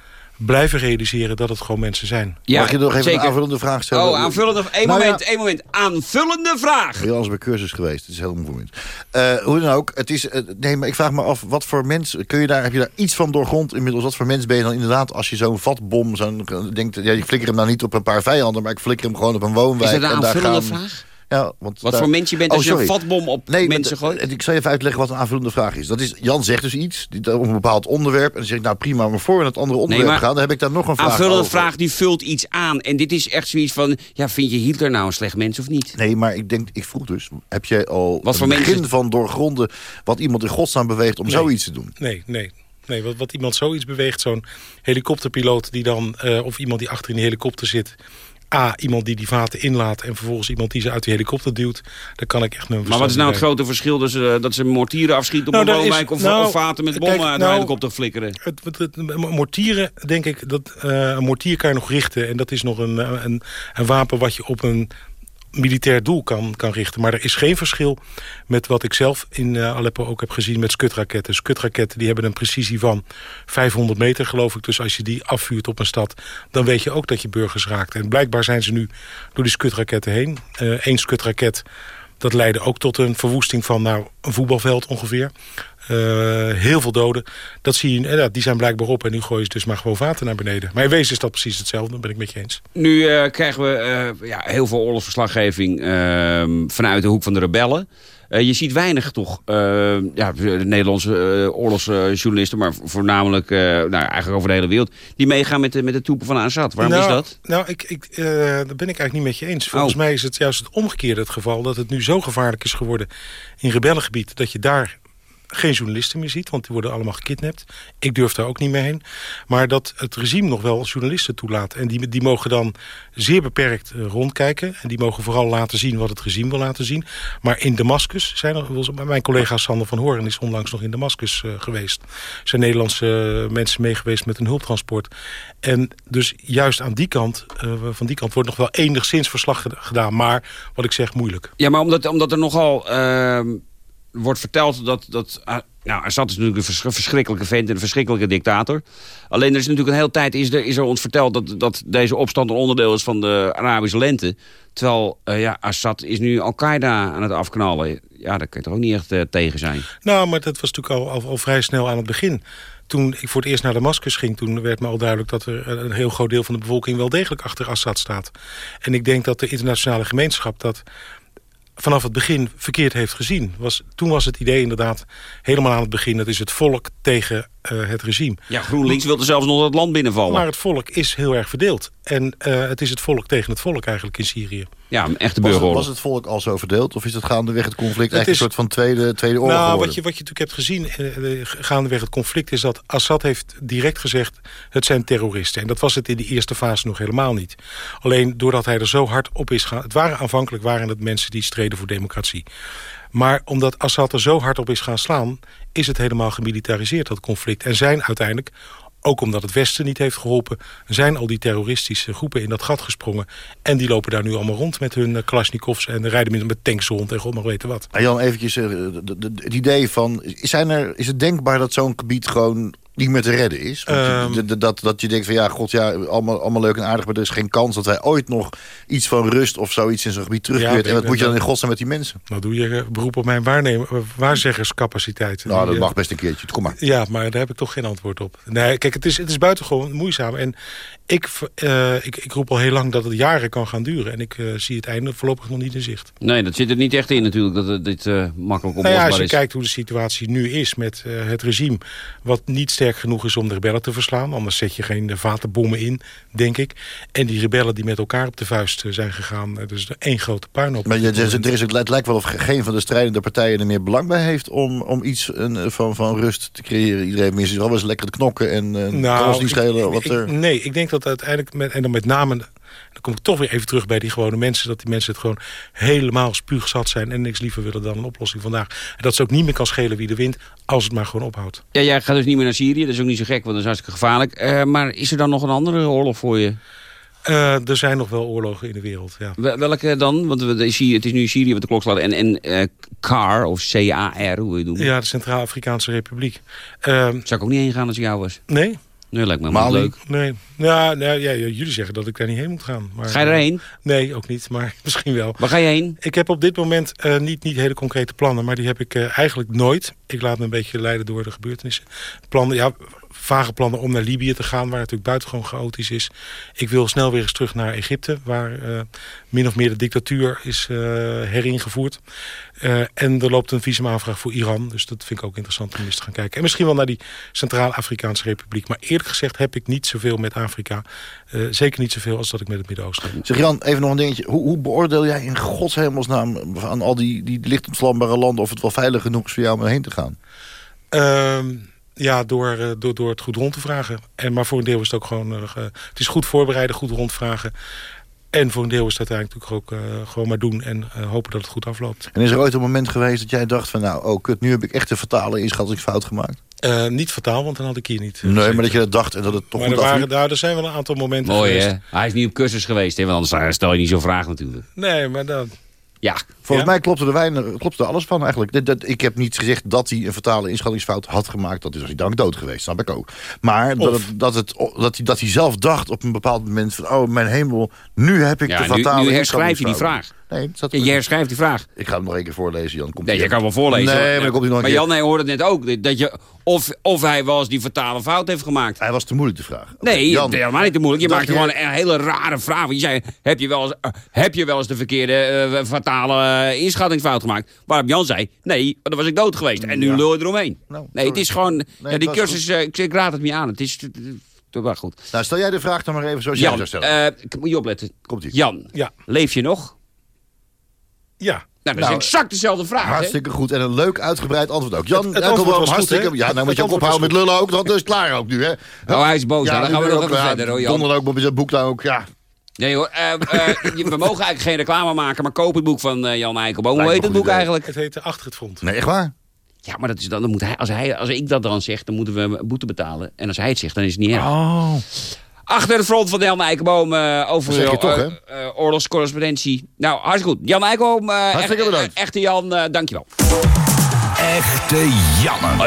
blijven realiseren... dat het gewoon mensen zijn. Ja, Mag je nog even zeker. een aanvullende vraag stellen? Oh, aanvullende... Één Nou ja. moment, één moment. Aanvullende vraag. Ben je al eens bij cursus geweest? Het is heel vermoeiend. Eh hoe dan ook, het is, eh, nee, maar ik vraag me af, wat voor mens, kun je daar, heb je daar iets van doorgrond inmiddels? Wat voor mens ben je dan inderdaad als je zo'n vatbom, zo'n, denkt, ja, ik flikker hem nou niet op een paar vijanden, maar ik flikker hem gewoon op een woonwijk. Is dat een en daar aanvullende gaan, vraag? Ja, want Wat daar- voor mens je bent Oh, als je een fatbom op Nee, mensen gooit? Ik zal je even uitleggen wat een aanvullende vraag is. Dat is Jan zegt dus iets op een bepaald onderwerp. En dan zeg ik, nou prima, maar voor we naar het andere onderwerp maar gaan... dan heb ik daar nog een vraag Aanvullende over. vraag die vult iets aan. En dit is echt zoiets van, ja, vind je Hitler nou een slecht mens of niet? Nee, maar ik denk, ik vroeg dus, heb jij al Wat voor het begin mensen- van doorgronden... wat iemand in godsnaam beweegt om Nee. zoiets te doen? Nee, nee. Nee, wat, wat iemand zoiets beweegt, zo'n helikopterpiloot die dan, eh, of iemand die achter in die helikopter zit. A, iemand die die vaten inlaat en vervolgens iemand die ze uit die helikopter duwt. Daar kan ik echt mijn Maar wat is nou het grote verschil eh, dat ze mortieren afschieten op Nou, een woonwijk... of, nou, of vaten met kijk, bommen uit de nou, helikopter flikkeren? Het, het, het- mortieren, denk ik, dat eh, een mortier kan je nog richten. En dat is nog een, een, een wapen wat je op een militair doel kan, kan richten. Maar er is geen verschil met wat ik zelf in eh, Aleppo ook heb gezien met skutraketten. Skutraketten die hebben een precisie van 500 meter, geloof ik. Dus als je die afvuurt op een stad, dan weet je ook dat je burgers raakt. En blijkbaar zijn ze nu door die skutraketten heen. Eén skutraket, dat leidde ook tot een verwoesting van nou, een voetbalveld ongeveer. Eh, heel veel doden. Dat zie je, eh, ja, die zijn blijkbaar op en nu gooien ze dus maar gewoon vaten naar beneden. Maar in wezen is dat precies hetzelfde, dat ben ik met je eens. Nu eh, krijgen we ja, heel veel oorlogsverslaggeving ehm, vanuit de hoek van de rebellen. Je ziet weinig toch, eh, ja, de Nederlandse oorlogsjournalisten... maar voornamelijk, nou, eigenlijk over de hele wereld... die meegaan met de, met de troepen van Assad. Waarom nou, is dat? Nou, ik, ik, daar ben ik eigenlijk niet met je eens. Volgens Oh. mij is het juist het omgekeerde het geval... dat het nu zo gevaarlijk is geworden in rebellengebied... dat je daar geen journalisten meer ziet, want die worden allemaal gekidnapt. Ik durf daar ook niet mee heen. Maar dat het regime nog wel journalisten toelaat. En die, die mogen dan zeer beperkt eh, rondkijken. En die mogen vooral laten zien wat het regime wil laten zien. Maar in Damascus zijn er... Mijn collega Sander van Hoorn is onlangs nog in Damascus eh, geweest. Zijn Nederlandse eh, mensen mee geweest met een hulptransport. En dus juist aan die kant, van die kant wordt nog wel enigszins verslag geda- gedaan. Maar wat ik zeg, moeilijk. Ja, maar omdat, omdat er nogal ehm, wordt verteld dat... dat ah, nou, Assad is natuurlijk een vers- verschrikkelijke vent en een verschrikkelijke dictator. Alleen er is natuurlijk een hele tijd is er, is er ons verteld... Dat, dat deze opstand een onderdeel is van de Arabische lente. Terwijl, eh, ja, Assad is nu Al-Qaeda aan het afknallen. Ja, daar kun je toch ook niet echt eh, tegen zijn. Nou, maar dat was natuurlijk al, al, al vrij snel aan het begin. Toen ik voor het eerst naar Damascus ging, toen werd me al duidelijk... dat er een heel groot deel van de bevolking wel degelijk achter Assad staat. En ik denk dat de internationale gemeenschap dat vanaf het begin verkeerd heeft gezien. Was, toen was het idee inderdaad helemaal aan het begin... dat is het volk tegen eh, het regime. Ja, GroenLinks wilde zelfs nog het land binnenvallen. Maar het volk is heel erg verdeeld. En eh, het is het volk tegen het volk eigenlijk in Syrië. Ja, een echte Was het, burgeroorlog. was het volk al zo verdeeld? Of is het gaandeweg het conflict Het eigenlijk is- een soort van tweede, tweede oorlog Nou, geworden? wat je, wat je natuurlijk hebt gezien eh, gaandeweg het conflict... is dat Assad heeft direct gezegd, het zijn terroristen. En dat was het in de eerste fase nog helemaal niet. Alleen doordat hij er zo hard op is gaan... het waren aanvankelijk waren het mensen die streden voor democratie. Maar omdat Assad er zo hard op is gaan slaan... is het helemaal gemilitariseerd, dat conflict. En zijn uiteindelijk, ook omdat het Westen niet heeft geholpen... zijn al die terroristische groepen in dat gat gesprongen. En die lopen daar nu allemaal rond met hun eh, Kalashnikovs... en rijden met- tanks rond en god nog weten wat. Maar Jan, eventjes eh, het idee van... Zijn er, is het denkbaar dat zo'n gebied gewoon niet meer te redden is? Je- Ehm. dat, dat je denkt van ja, god ja, allemaal, allemaal leuk en aardig... maar er is geen kans dat wij ooit nog iets van rust of zoiets in zo'n gebied terugkeert. Ja, en wat ik- moet je dan in dat- godsnaam met die mensen? Nou doe je beroep op mijn waarnemer, waarzeggerscapaciteit. Nou, dat eh, mag best een keertje. Kom maar. Ja, maar daar heb ik toch geen antwoord op. Nee, kijk, het is, het is buitengewoon moeizaam. En ik, eh, ik, ik roep al heel lang dat het jaren kan gaan duren. En ik eh, zie het einde voorlopig nog niet in zicht. Nee, dat zit er niet echt in natuurlijk, dat het- dit eh, makkelijk Nou ja, oplosbaar als je is. kijkt hoe de situatie nu is met eh, het regime... wat niet sterk genoeg is om de rebellen te verslaan. Anders zet je geen vatenbommen in, denk ik. En die rebellen die met elkaar op de vuist zijn gegaan... dus één grote puinhoop. Maar je, er is, het lijkt wel of geen van de strijdende partijen er meer belang bij heeft... om, om iets een, van, van rust te creëren. Iedereen heeft al eens lekker te knokken en uh, niet schelen ik- wat ik- er... nee, ik denk dat uiteindelijk, met, en dan met name... dan kom ik toch weer even terug bij die gewone mensen... dat die mensen het gewoon helemaal spuugzat zijn... en niks liever willen dan een oplossing vandaag. En dat ze ook niet meer kan schelen wie de wint... als het maar gewoon ophoudt. Ja, jij gaat dus niet meer naar Syrië, dat is ook niet zo gek, want dat is hartstikke gevaarlijk. Eh, maar is er dan nog een andere oorlog voor je? Eh, er zijn nog wel oorlogen in de wereld, ja. Wel- Welke dan? Want het is nu Syrië wat de klok slaat. En, en eh, CAR, of C-A-R, hoe je het noemen? Ja, de Centraal-Afrikaanse Republiek. Zou ik ook niet heen gaan als ik jou was? nee? Nee, lijkt me helemaal Mali? leuk. Nee. Ja, nou, ja, jullie zeggen dat ik daar niet heen moet gaan. Maar, Ga je erheen? Nee, ook niet, maar misschien wel. Waar ga je heen? Ik heb op dit moment eh, niet, niet hele concrete plannen, maar die heb ik eh, eigenlijk nooit. Ik laat me een beetje leiden door de gebeurtenissen. Plannen, ja, vage plannen om naar Libië te gaan... waar natuurlijk buitengewoon chaotisch is. Ik wil snel weer eens terug naar Egypte... waar uh, min of meer de dictatuur is uh, heringevoerd. Uh, en er loopt een visumaanvraag voor Iran. Dus dat vind ik ook interessant om eens te gaan kijken. En misschien wel naar die Centraal-Afrikaanse Republiek. Maar eerlijk gezegd heb ik niet zoveel met Afrika. zeker niet zoveel als dat ik met het Midden-Oosten heb. Zeg Jan, even nog een dingetje. Hoe, hoe beoordeel jij in godshemelsnaam... aan al die, die lichtontvlambare landen... of het wel veilig genoeg is voor jou om erheen te gaan? Ehm, ja, door, uh, door, door het goed rond te vragen. En, maar voor een deel is het ook gewoon... Uh, het is goed voorbereiden, goed rondvragen. En voor een deel is het uiteindelijk ook uh, gewoon maar doen... en hopen dat het goed afloopt. En is er ooit een moment geweest dat jij dacht van... nou, oh kut, nu heb ik echt een fatale inschattingsfout gemaakt? niet fataal, want dan had ik hier niet. nee, maar dat je dat dacht en dat het toch maar goed er waren, daar, er zijn wel een aantal momenten Mooi, geweest. hè? Hij is niet op cursus geweest, hè? want anders stel je niet zo'n vraag natuurlijk. Nee, maar dan... Ja. Volgens mij klopte er, weinig, klopte er alles van eigenlijk. Dat, dat, ik heb niet gezegd dat hij een fatale inschattingsfout had gemaakt. Dat is als hij dan dood geweest, snap ik ook. Maar dat, het, dat, het, dat, hij, dat hij zelf dacht op een bepaald moment van... oh, mijn hemel, nu heb ik ja, de fatale nu, nu herschrijf je die vraag. Nee, dat je herschrijft die vraag. Ik ga hem nog één keer voorlezen, Jan. Komt nee, je kan wel voorlezen. Nee, maar dan komt hij nog een Maar keer. Jan, hij hoorde het net ook. Dat je, of, of hij wel eens die fatale fout heeft gemaakt. Hij was te moeilijk, de vraag. Nee, Jan, helemaal niet te moeilijk. Je maakte gewoon een hele rare vraag. Want je zei, heb je wel eens, uh, heb je wel eens de verkeerde uh, fatale uh, inschattingsfout gemaakt? Waarop Jan zei, nee, want dan was ik dood geweest. En nu ja. lul je eromheen. Nou, nee, het is gewoon... Nee, ja, die cursus, ik, ik raad het niet aan. Het is... wel goed. Nou, stel jij de vraag dan maar even zoals Jan, jij zou stellen. moet je opletten. Komt ie. Jan, Ja. leef je nog? Ja. Nou, dat is Nou, exact dezelfde vraag, hè? Hartstikke goed. En een leuk uitgebreid antwoord ook. Jan, Het- het antwoord was goed, hartstikke... hè? ja, nou moet je ook ophouden met lullen ook. Dat is klaar ook nu, hè? Oh, hij is boos. Ja, dan gaan we nog even ook, verder, hoor, ja, Jan. Donder ook met zijn boek dan ook, ja. Nee hoor, eh, eh, je- we mogen eigenlijk geen reclame maken, maar koop het boek van eh, Jan Eikelboom. Hoe heet het boek goed idee. eigenlijk? Het heette Achter het Front. Nee, echt waar? Ja, maar dat is dan, dan moet hij, als, hij, als ik dat dan zeg, dan moeten we een boete betalen. En als hij het zegt, dan is het niet erg. Oh. Achter het front van Jan Eikenboom eh, over eh, toch, eh, oorlogscorrespondentie. Nou, hartstikke goed. Jan Eikenboom, Hartstikke echt- bedankt. echte Jan, dankjewel. Echte.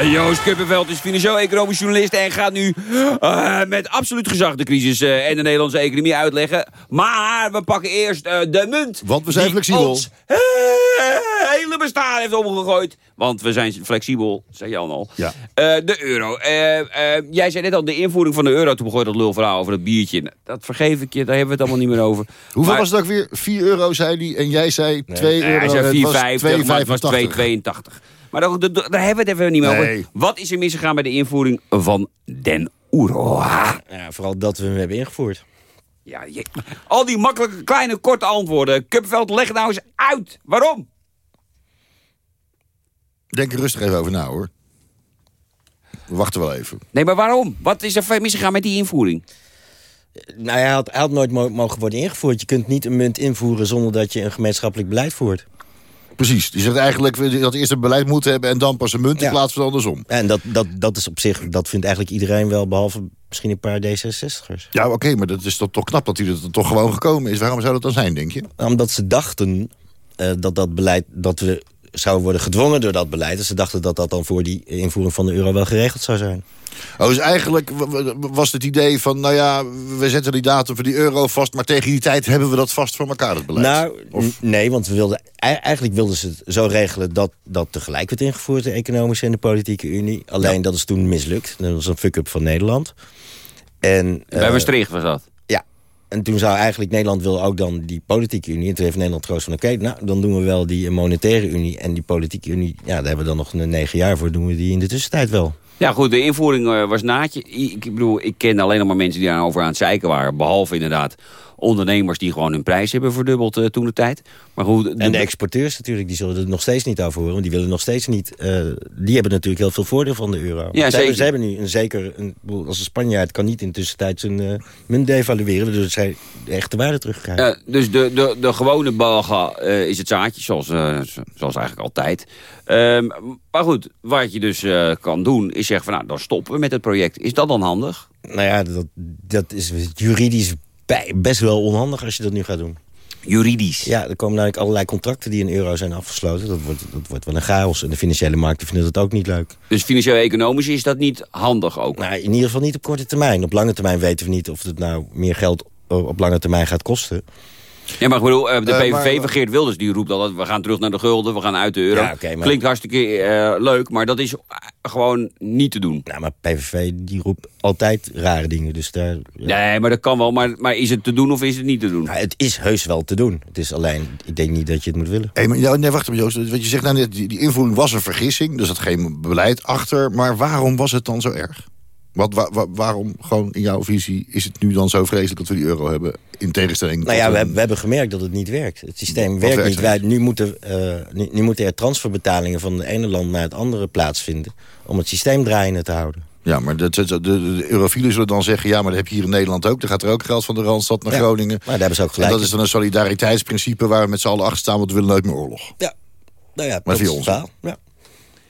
Uh, Joost Kuppenveld is financieel-economisch journalist... en gaat nu eh, met absoluut gezag de crisis eh, en de Nederlandse economie uitleggen. Maar we pakken eerst eh, de munt. Want we zijn flexibel. ons hele bestaan heeft omgegooid. Want we zijn flexibel, zei Jan al. Ja. Eh, de euro. Jij zei net al, de invoering van de euro... toen begon je dat lulverhaal over dat biertje. Dat vergeef ik je, daar hebben we het allemaal niet meer over. Hoeveel Maar- was het ook weer? 4 euro, zei hij. En jij zei 2 Nee, euro. hij zei Het 4,50, maar het was 2,82. 2,85. Maar daar, daar- daar hebben we het even niet meer over. Wat is er misgegaan bij de invoering van den euro? Ja, vooral dat we hem hebben ingevoerd. Ja, je- al die makkelijke, kleine, korte antwoorden. Kupveld, leg nou eens uit. Waarom? Denk er rustig even over na, hoor. We wachten wel even. Nee, maar waarom? Wat is er misgegaan met die invoering? Nou, hij had, hij had nooit mo- mogen worden ingevoerd. Je kunt niet een munt invoeren zonder dat je een gemeenschappelijk beleid voert. Precies. Die zegt eigenlijk dat we eerst een beleid moeten hebben... en dan pas een munt in Ja. plaats van andersom. En dat, dat, dat is op zich, dat vindt eigenlijk iedereen wel, behalve misschien een paar D66'ers. Ja, oké, maar dat is toch, toch knap dat hij er toch gewoon gekomen is. Waarom zou dat dan zijn, denk je? Omdat ze dachten eh, dat dat beleid, dat we zouden worden gedwongen door dat beleid. En ze dachten dat dat dan voor die invoering van de euro wel geregeld zou zijn. Oh, dus eigenlijk was het idee van... nou ja, we zetten die datum voor die euro vast... maar tegen die tijd hebben we dat vast voor elkaar, het beleid. Nou, Of- nee, want we wilden, ei- eigenlijk wilden ze het zo regelen... dat dat tegelijk werd ingevoerd, de economische en de politieke unie. Alleen dat is toen mislukt. Dat was een fuck-up van Nederland. En, Bij eh, Maastricht was dat. En toen zou eigenlijk Nederland wil ook dan die politieke unie. En toen heeft Nederland gekozen van oké, nou dan doen we wel die monetaire unie. En die politieke unie, ja, daar hebben we dan nog een negen jaar voor. Doen we die in de tussentijd wel. Ja goed, de invoering eh, was naadje. Ik bedoel, ik ken alleen nog maar mensen die daarover aan het zeiken waren. Behalve inderdaad ondernemers die gewoon hun prijs hebben verdubbeld eh, toen de tijd. Maar goed, En de exporteurs natuurlijk, die zullen er nog steeds niet over horen. Want die willen nog steeds niet... eh, die hebben natuurlijk heel veel voordeel van de euro. Ja, ze, hebben, hebben nu een zeker... Een, als een Spanjaard kan niet in de tussentijd zijn eh, munt devalueren. Dus zij de echte waarde terugkrijgen. Dus de, de, de gewone eh, is het zaadje, zoals, zoals eigenlijk altijd. Ehm, maar goed, wat je dus kan doen, is zeggen van nou, dan stoppen we met het project. Is dat dan handig? Nou ja, dat, dat is juridisch best wel onhandig als je dat nu gaat doen. Juridisch. Ja, er komen namelijk allerlei contracten die in euro zijn afgesloten. Dat wordt, dat wordt wel een chaos. En de financiële markten vinden dat ook niet leuk. Dus financieel-economisch is dat niet handig ook. Nou, in ieder geval niet op korte termijn. Op lange termijn weten we niet of het nou meer geld op lange termijn gaat kosten. Ja, maar ik bedoel, eh, de Eh, PVV maar- van Geert Wilders die roept al... we gaan terug naar de gulden, we gaan uit de euro. Ja, oké, maar- Klinkt hartstikke eh, leuk, maar dat is gewoon niet te doen. Nou, maar PVV die roept altijd rare dingen. Dus daar, ja. Nee, maar dat kan wel. Maar, maar is het te doen of is het niet te doen? Nou, het is heus wel te doen. Het is alleen, ik denk niet dat je het moet willen. Hey, maar, ja, nee, wacht even Joost. Wat je zegt nou net, die, die invoering was een vergissing. Er zat geen beleid achter. Maar waarom was het dan zo erg? Wat, wa- wa- waarom, gewoon in jouw visie, is het nu dan zo vreselijk dat we die euro hebben? In tegenstelling Nou ja, we, we hebben gemerkt dat het niet werkt. Het systeem werkt werkt niet. Wij, nu, moeten, eh, nu, nu moeten er transferbetalingen van het ene land naar het andere plaatsvinden... om het systeem draaiende te houden. Ja, maar de, de, de, de eurofielen zullen dan zeggen... ja, maar dat heb je hier in Nederland ook. Dan gaat er ook geld van de Randstad naar Ja, Groningen. Maar daar hebben ze ook En gelijk. dat in. is dan een solidariteitsprincipe waar we met z'n allen achter staan... want we willen nooit meer oorlog. Ja, nou ja, Maar dat via is. Ja.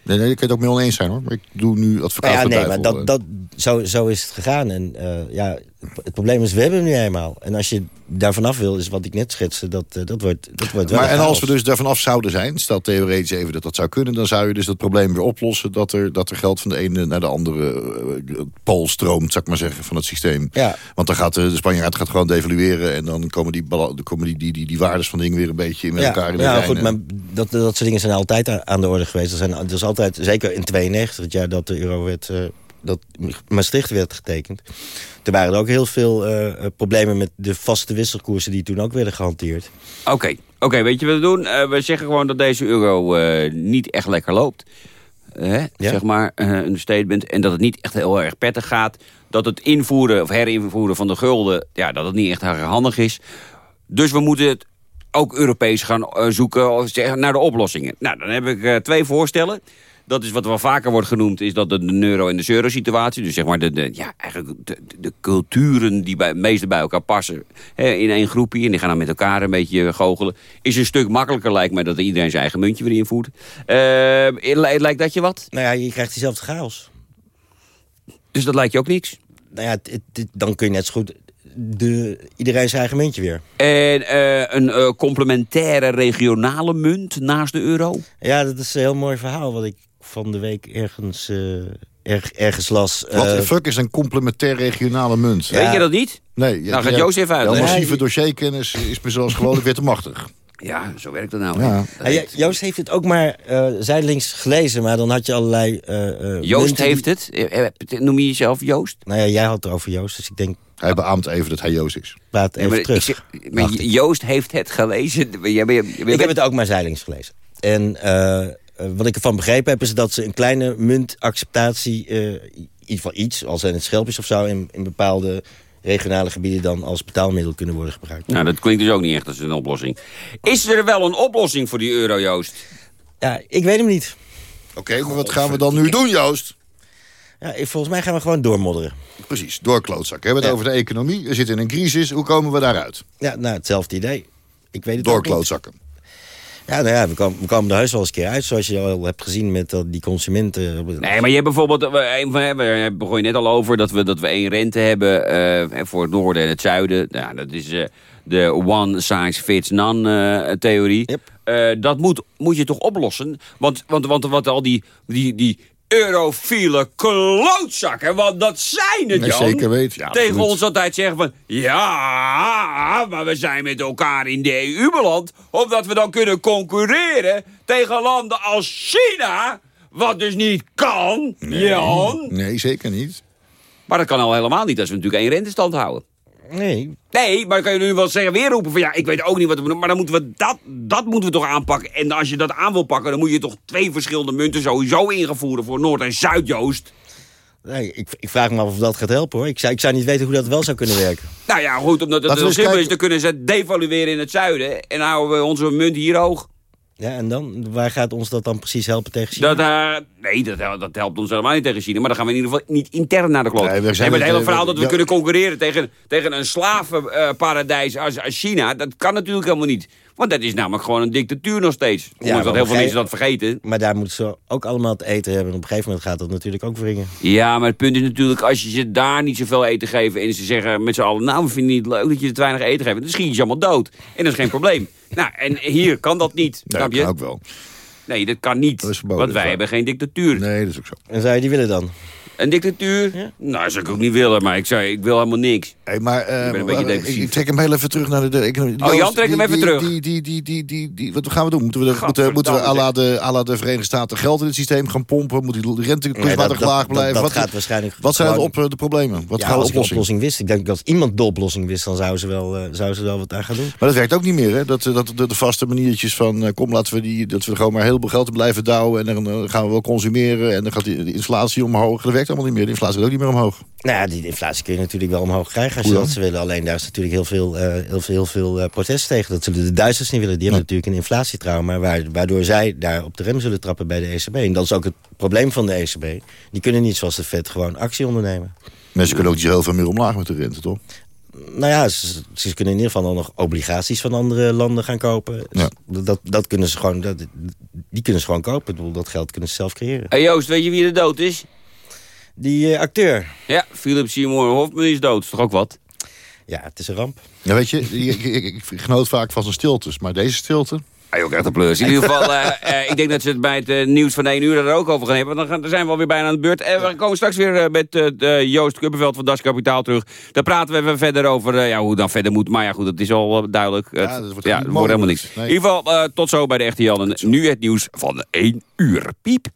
Nee, nee, ik kan het ook mee oneens zijn, hoor. Maar ik doe nu advocaat Nou ja, de nee, maar dat, dat, zo, zo is het gegaan. En eh, ja, het, probleem is, we hebben hem nu eenmaal. En als je daar vanaf wil, is wat ik net schetste, dat, eh, dat wordt, dat wordt wel Maar en als we dus daarvan af zouden zijn, stel theoretisch even dat dat zou kunnen... dan zou je dus dat probleem weer oplossen... dat er, dat er geld van de ene naar de andere eh, pool stroomt, zou ik maar zeggen, van het systeem. Ja. Want dan gaat de, de Spanjaard gaat gewoon devalueren... en dan komen die, komen die, die, die, die waardes van dingen weer een beetje met elkaar in de ja goed, En- maar dat, dat soort dingen zijn altijd aan de orde geweest. Er, zijn, er is altijd, zeker in 92, het jaar dat de euro werd, eh, dat Maastricht werd getekend. Er waren er ook heel veel eh, problemen met de vaste wisselkoersen die toen ook werden gehanteerd. Oké, oké. weet je wat we doen? Eh, we zeggen gewoon dat deze euro eh, niet echt lekker loopt. Hè? Zeg maar, een statement. En dat het niet echt heel erg prettig gaat. Dat het invoeren of herinvoeren van de gulden... Ja, dat het niet echt handig is. Dus we moeten het ook Europees gaan zoeken of naar de oplossingen. Nou, dan heb ik twee voorstellen. Dat is wat wel vaker wordt genoemd, is dat de euro- en de euro-situatie. Dus zeg maar de, de, ja, eigenlijk de, culturen die bij, het meeste bij elkaar passen hè, in één groepje. En die gaan dan met elkaar een beetje goochelen. Is een stuk makkelijker, lijkt mij, dat iedereen zijn eigen muntje weer invoert. Li- lijkt dat je wat? Nou ja, je krijgt diezelfde chaos. Dus dat lijkt je ook niks? Nou ja, dan kun je net zo goed de, iedereen zijn eigen muntje weer. En eh, een eh, complementaire regionale munt naast de euro? Ja, dat is een heel mooi verhaal wat ik van de week ergens, eh, erg, ergens las. Wat Eh, de fuck is een complementair regionale munt? Weet je dat niet? Nee. Nou, gaat Joost even uit, massieve Ja, dossierkennis is me zoals gewoonlijk weer te machtig. Ja, zo werkt dat nou. Ja. Joost heeft het ook maar eh, zijdelings gelezen, maar dan had je allerlei... eh, eh, Joost heeft die- het. Noem je jezelf Joost? Nou ja, jij had het over Joost, dus ik denk, Hij beaamt even dat hij Joost is. praat Ja, even maar terug. zeg- maar. Joost heeft het gelezen. Jij Ik bent- heb het ook maar zijdelings gelezen. En wat ik ervan begrepen heb, is dat ze een kleine muntacceptatie... eh, in ieder geval iets, al zijn het schelpjes of zo... in, in bepaalde regionale gebieden dan als betaalmiddel kunnen worden gebruikt. Nou, dat klinkt dus ook niet echt als een oplossing. Is er wel een oplossing voor die euro, Joost? Ja, ik weet hem niet. Oké, maar wat gaan we dan nu doen, Joost? Ja, ik- volgens mij gaan we gewoon doormodderen. Precies, door klootzak. We hebben het Ja. over de economie. We zitten in een crisis. Hoe komen we daaruit? Ja, nou, hetzelfde idee. Ik weet het Door ook niet. klootzakken. Ja, nou ja, we komen, we komen er heus wel eens een keer uit, zoals je al hebt gezien met dat, die consumenten. Nee, maar je hebt bijvoorbeeld... eh, We begon je net al over dat we, dat we één rente hebben eh, voor het noorden en het zuiden. Nou, dat is eh, de one size fits none theorie. Yep. Dat moet, moet je toch oplossen? Want, want, want wat al die, die, die eurofiele klootzakken, want dat zijn het, Nee, Jan. zeker weten. Ja, Tegen absoluut. ons altijd zeggen van... Ja, maar we zijn met elkaar in de EU beland... omdat we dan kunnen concurreren tegen landen als China... wat dus niet kan, Jan. Nee, zeker niet. Maar dat kan al helemaal niet als we natuurlijk één rentestand houden. Nee, Nee, maar dan kan je nu wel zeggen, weer roepen van... ja, ik weet ook niet wat we doen, maar dan moeten we dat, dat moeten we toch aanpakken. En als je dat aan wil pakken, dan moet je toch twee verschillende munten... sowieso ingevoeren voor Noord- en Zuid-Joost. nee ik, ik vraag me af of dat gaat helpen hoor. Ik zou, ik zou niet weten hoe dat wel zou kunnen werken. Nou ja, goed, omdat het heel simpel is... dan kunnen ze devalueren in het zuiden... en dan houden we onze munt hier hoog. Ja, en dan? Waar gaat ons dat dan precies helpen tegen China? Dat, eh, nee, dat, dat helpt ons helemaal niet tegen China. Maar dan gaan we in ieder geval niet intern naar de klok. Nee, we het hele eh, verhaal dat we ja. kunnen concurreren tegen, tegen een slavenparadijs als, als China... dat kan natuurlijk helemaal niet. Want dat is namelijk gewoon een dictatuur nog steeds. Ondanks maar dat heel veel mensen dat vergeten. Maar daar moeten ze ook allemaal het eten hebben. En op een gegeven moment gaat dat natuurlijk ook wringen. Ja, maar het punt is natuurlijk... als je ze daar niet zoveel eten geeft... en ze zeggen met z'n allen... nou, we vinden het niet leuk dat je te weinig eten geeft... dan schiet je ze allemaal dood. En dat is geen probleem. Nou, en hier kan dat niet. Nee, snap dat je? kan ook wel. Nee, dat kan niet. Dat is verboden, want wij hebben geen dictatuur. Nee, dat is ook zo. En zou je die willen dan? Een dictatuur? Nou, dat zou ik ook niet willen, maar ik, zei, ik wil helemaal niks. Hey, maar eh, Ik ben een beetje depressief. ik trek hem heel even terug naar de... de ik, Oh, Jan, trek hem even die- terug. Die, die, die, die, die, die, wat gaan we doen? Moeten we, de, moeten, moeten we à la, de, à la de Verenigde Staten geld in het systeem gaan pompen? Moet die rente kunstmatig laag dat- blijven? dat wat, gaat waarschijnlijk wat zijn gewoon- op, eh, de problemen? Wat ja, gaan de als ik oplossingen? oplossing wist. Ik denk dat als iemand de oplossing wist, dan zou ze wel, eh, zou ze wel wat aan gaan doen. Maar dat werkt ook niet meer, hè? Dat, eh, dat de, de vaste maniertjes van... eh, kom, laten we, die, dat we gewoon maar heel veel geld blijven douwen... en dan eh, gaan we wel consumeren en dan gaat die, de inflatie omhoog. Dat werkt allemaal niet meer. De inflatie gaat ook niet meer omhoog. Nou ja, die inflatie kun je natuurlijk wel omhoog krijgen als je dat ze willen. Alleen daar is natuurlijk heel veel, eh, heel veel, heel veel eh, protest tegen. Dat zullen de Duitsers niet willen. Die hebben natuurlijk een inflatietrauma... Waar, waardoor zij daar op de rem zullen trappen bij de ECB. En dat is ook het probleem van de ECB. Die kunnen niet zoals de Fed gewoon actie ondernemen. Mensen kunnen ook niet heel veel meer omlaag met de rente, toch? Nou ja, ze, ze kunnen in ieder geval dan nog obligaties van andere landen gaan kopen. Ja. Dat, dat kunnen ze gewoon, dat, die kunnen ze gewoon kopen. Ik bedoel, dat geld kunnen ze zelf creëren. Hey Joost, weet je wie er dood is? Die eh, acteur, Ja, Philip Seymour Hoffman is dood. Is toch ook wat? ja, het is een ramp. Ja, weet je, ik, ik, ik genoot vaak van zijn stiltes. Maar deze stilte... Hij ook echt een plus. In ieder geval, eh, eh, ik denk dat ze het bij het eh, nieuws van 1 uur er ook over gaan hebben. Want dan, gaan, dan zijn we alweer bijna aan de beurt. En we komen straks weer met de Joost Kuppenveld van Das Kapitaal terug. Daar praten we even verder over ja, hoe het dan verder moet. Maar ja, goed, dat is al duidelijk. Het- dat wordt ja, niet het wordt helemaal niks. Nee. In ieder geval, tot zo bij de Echte Jan. En nu het nieuws van 1 uur. Piep.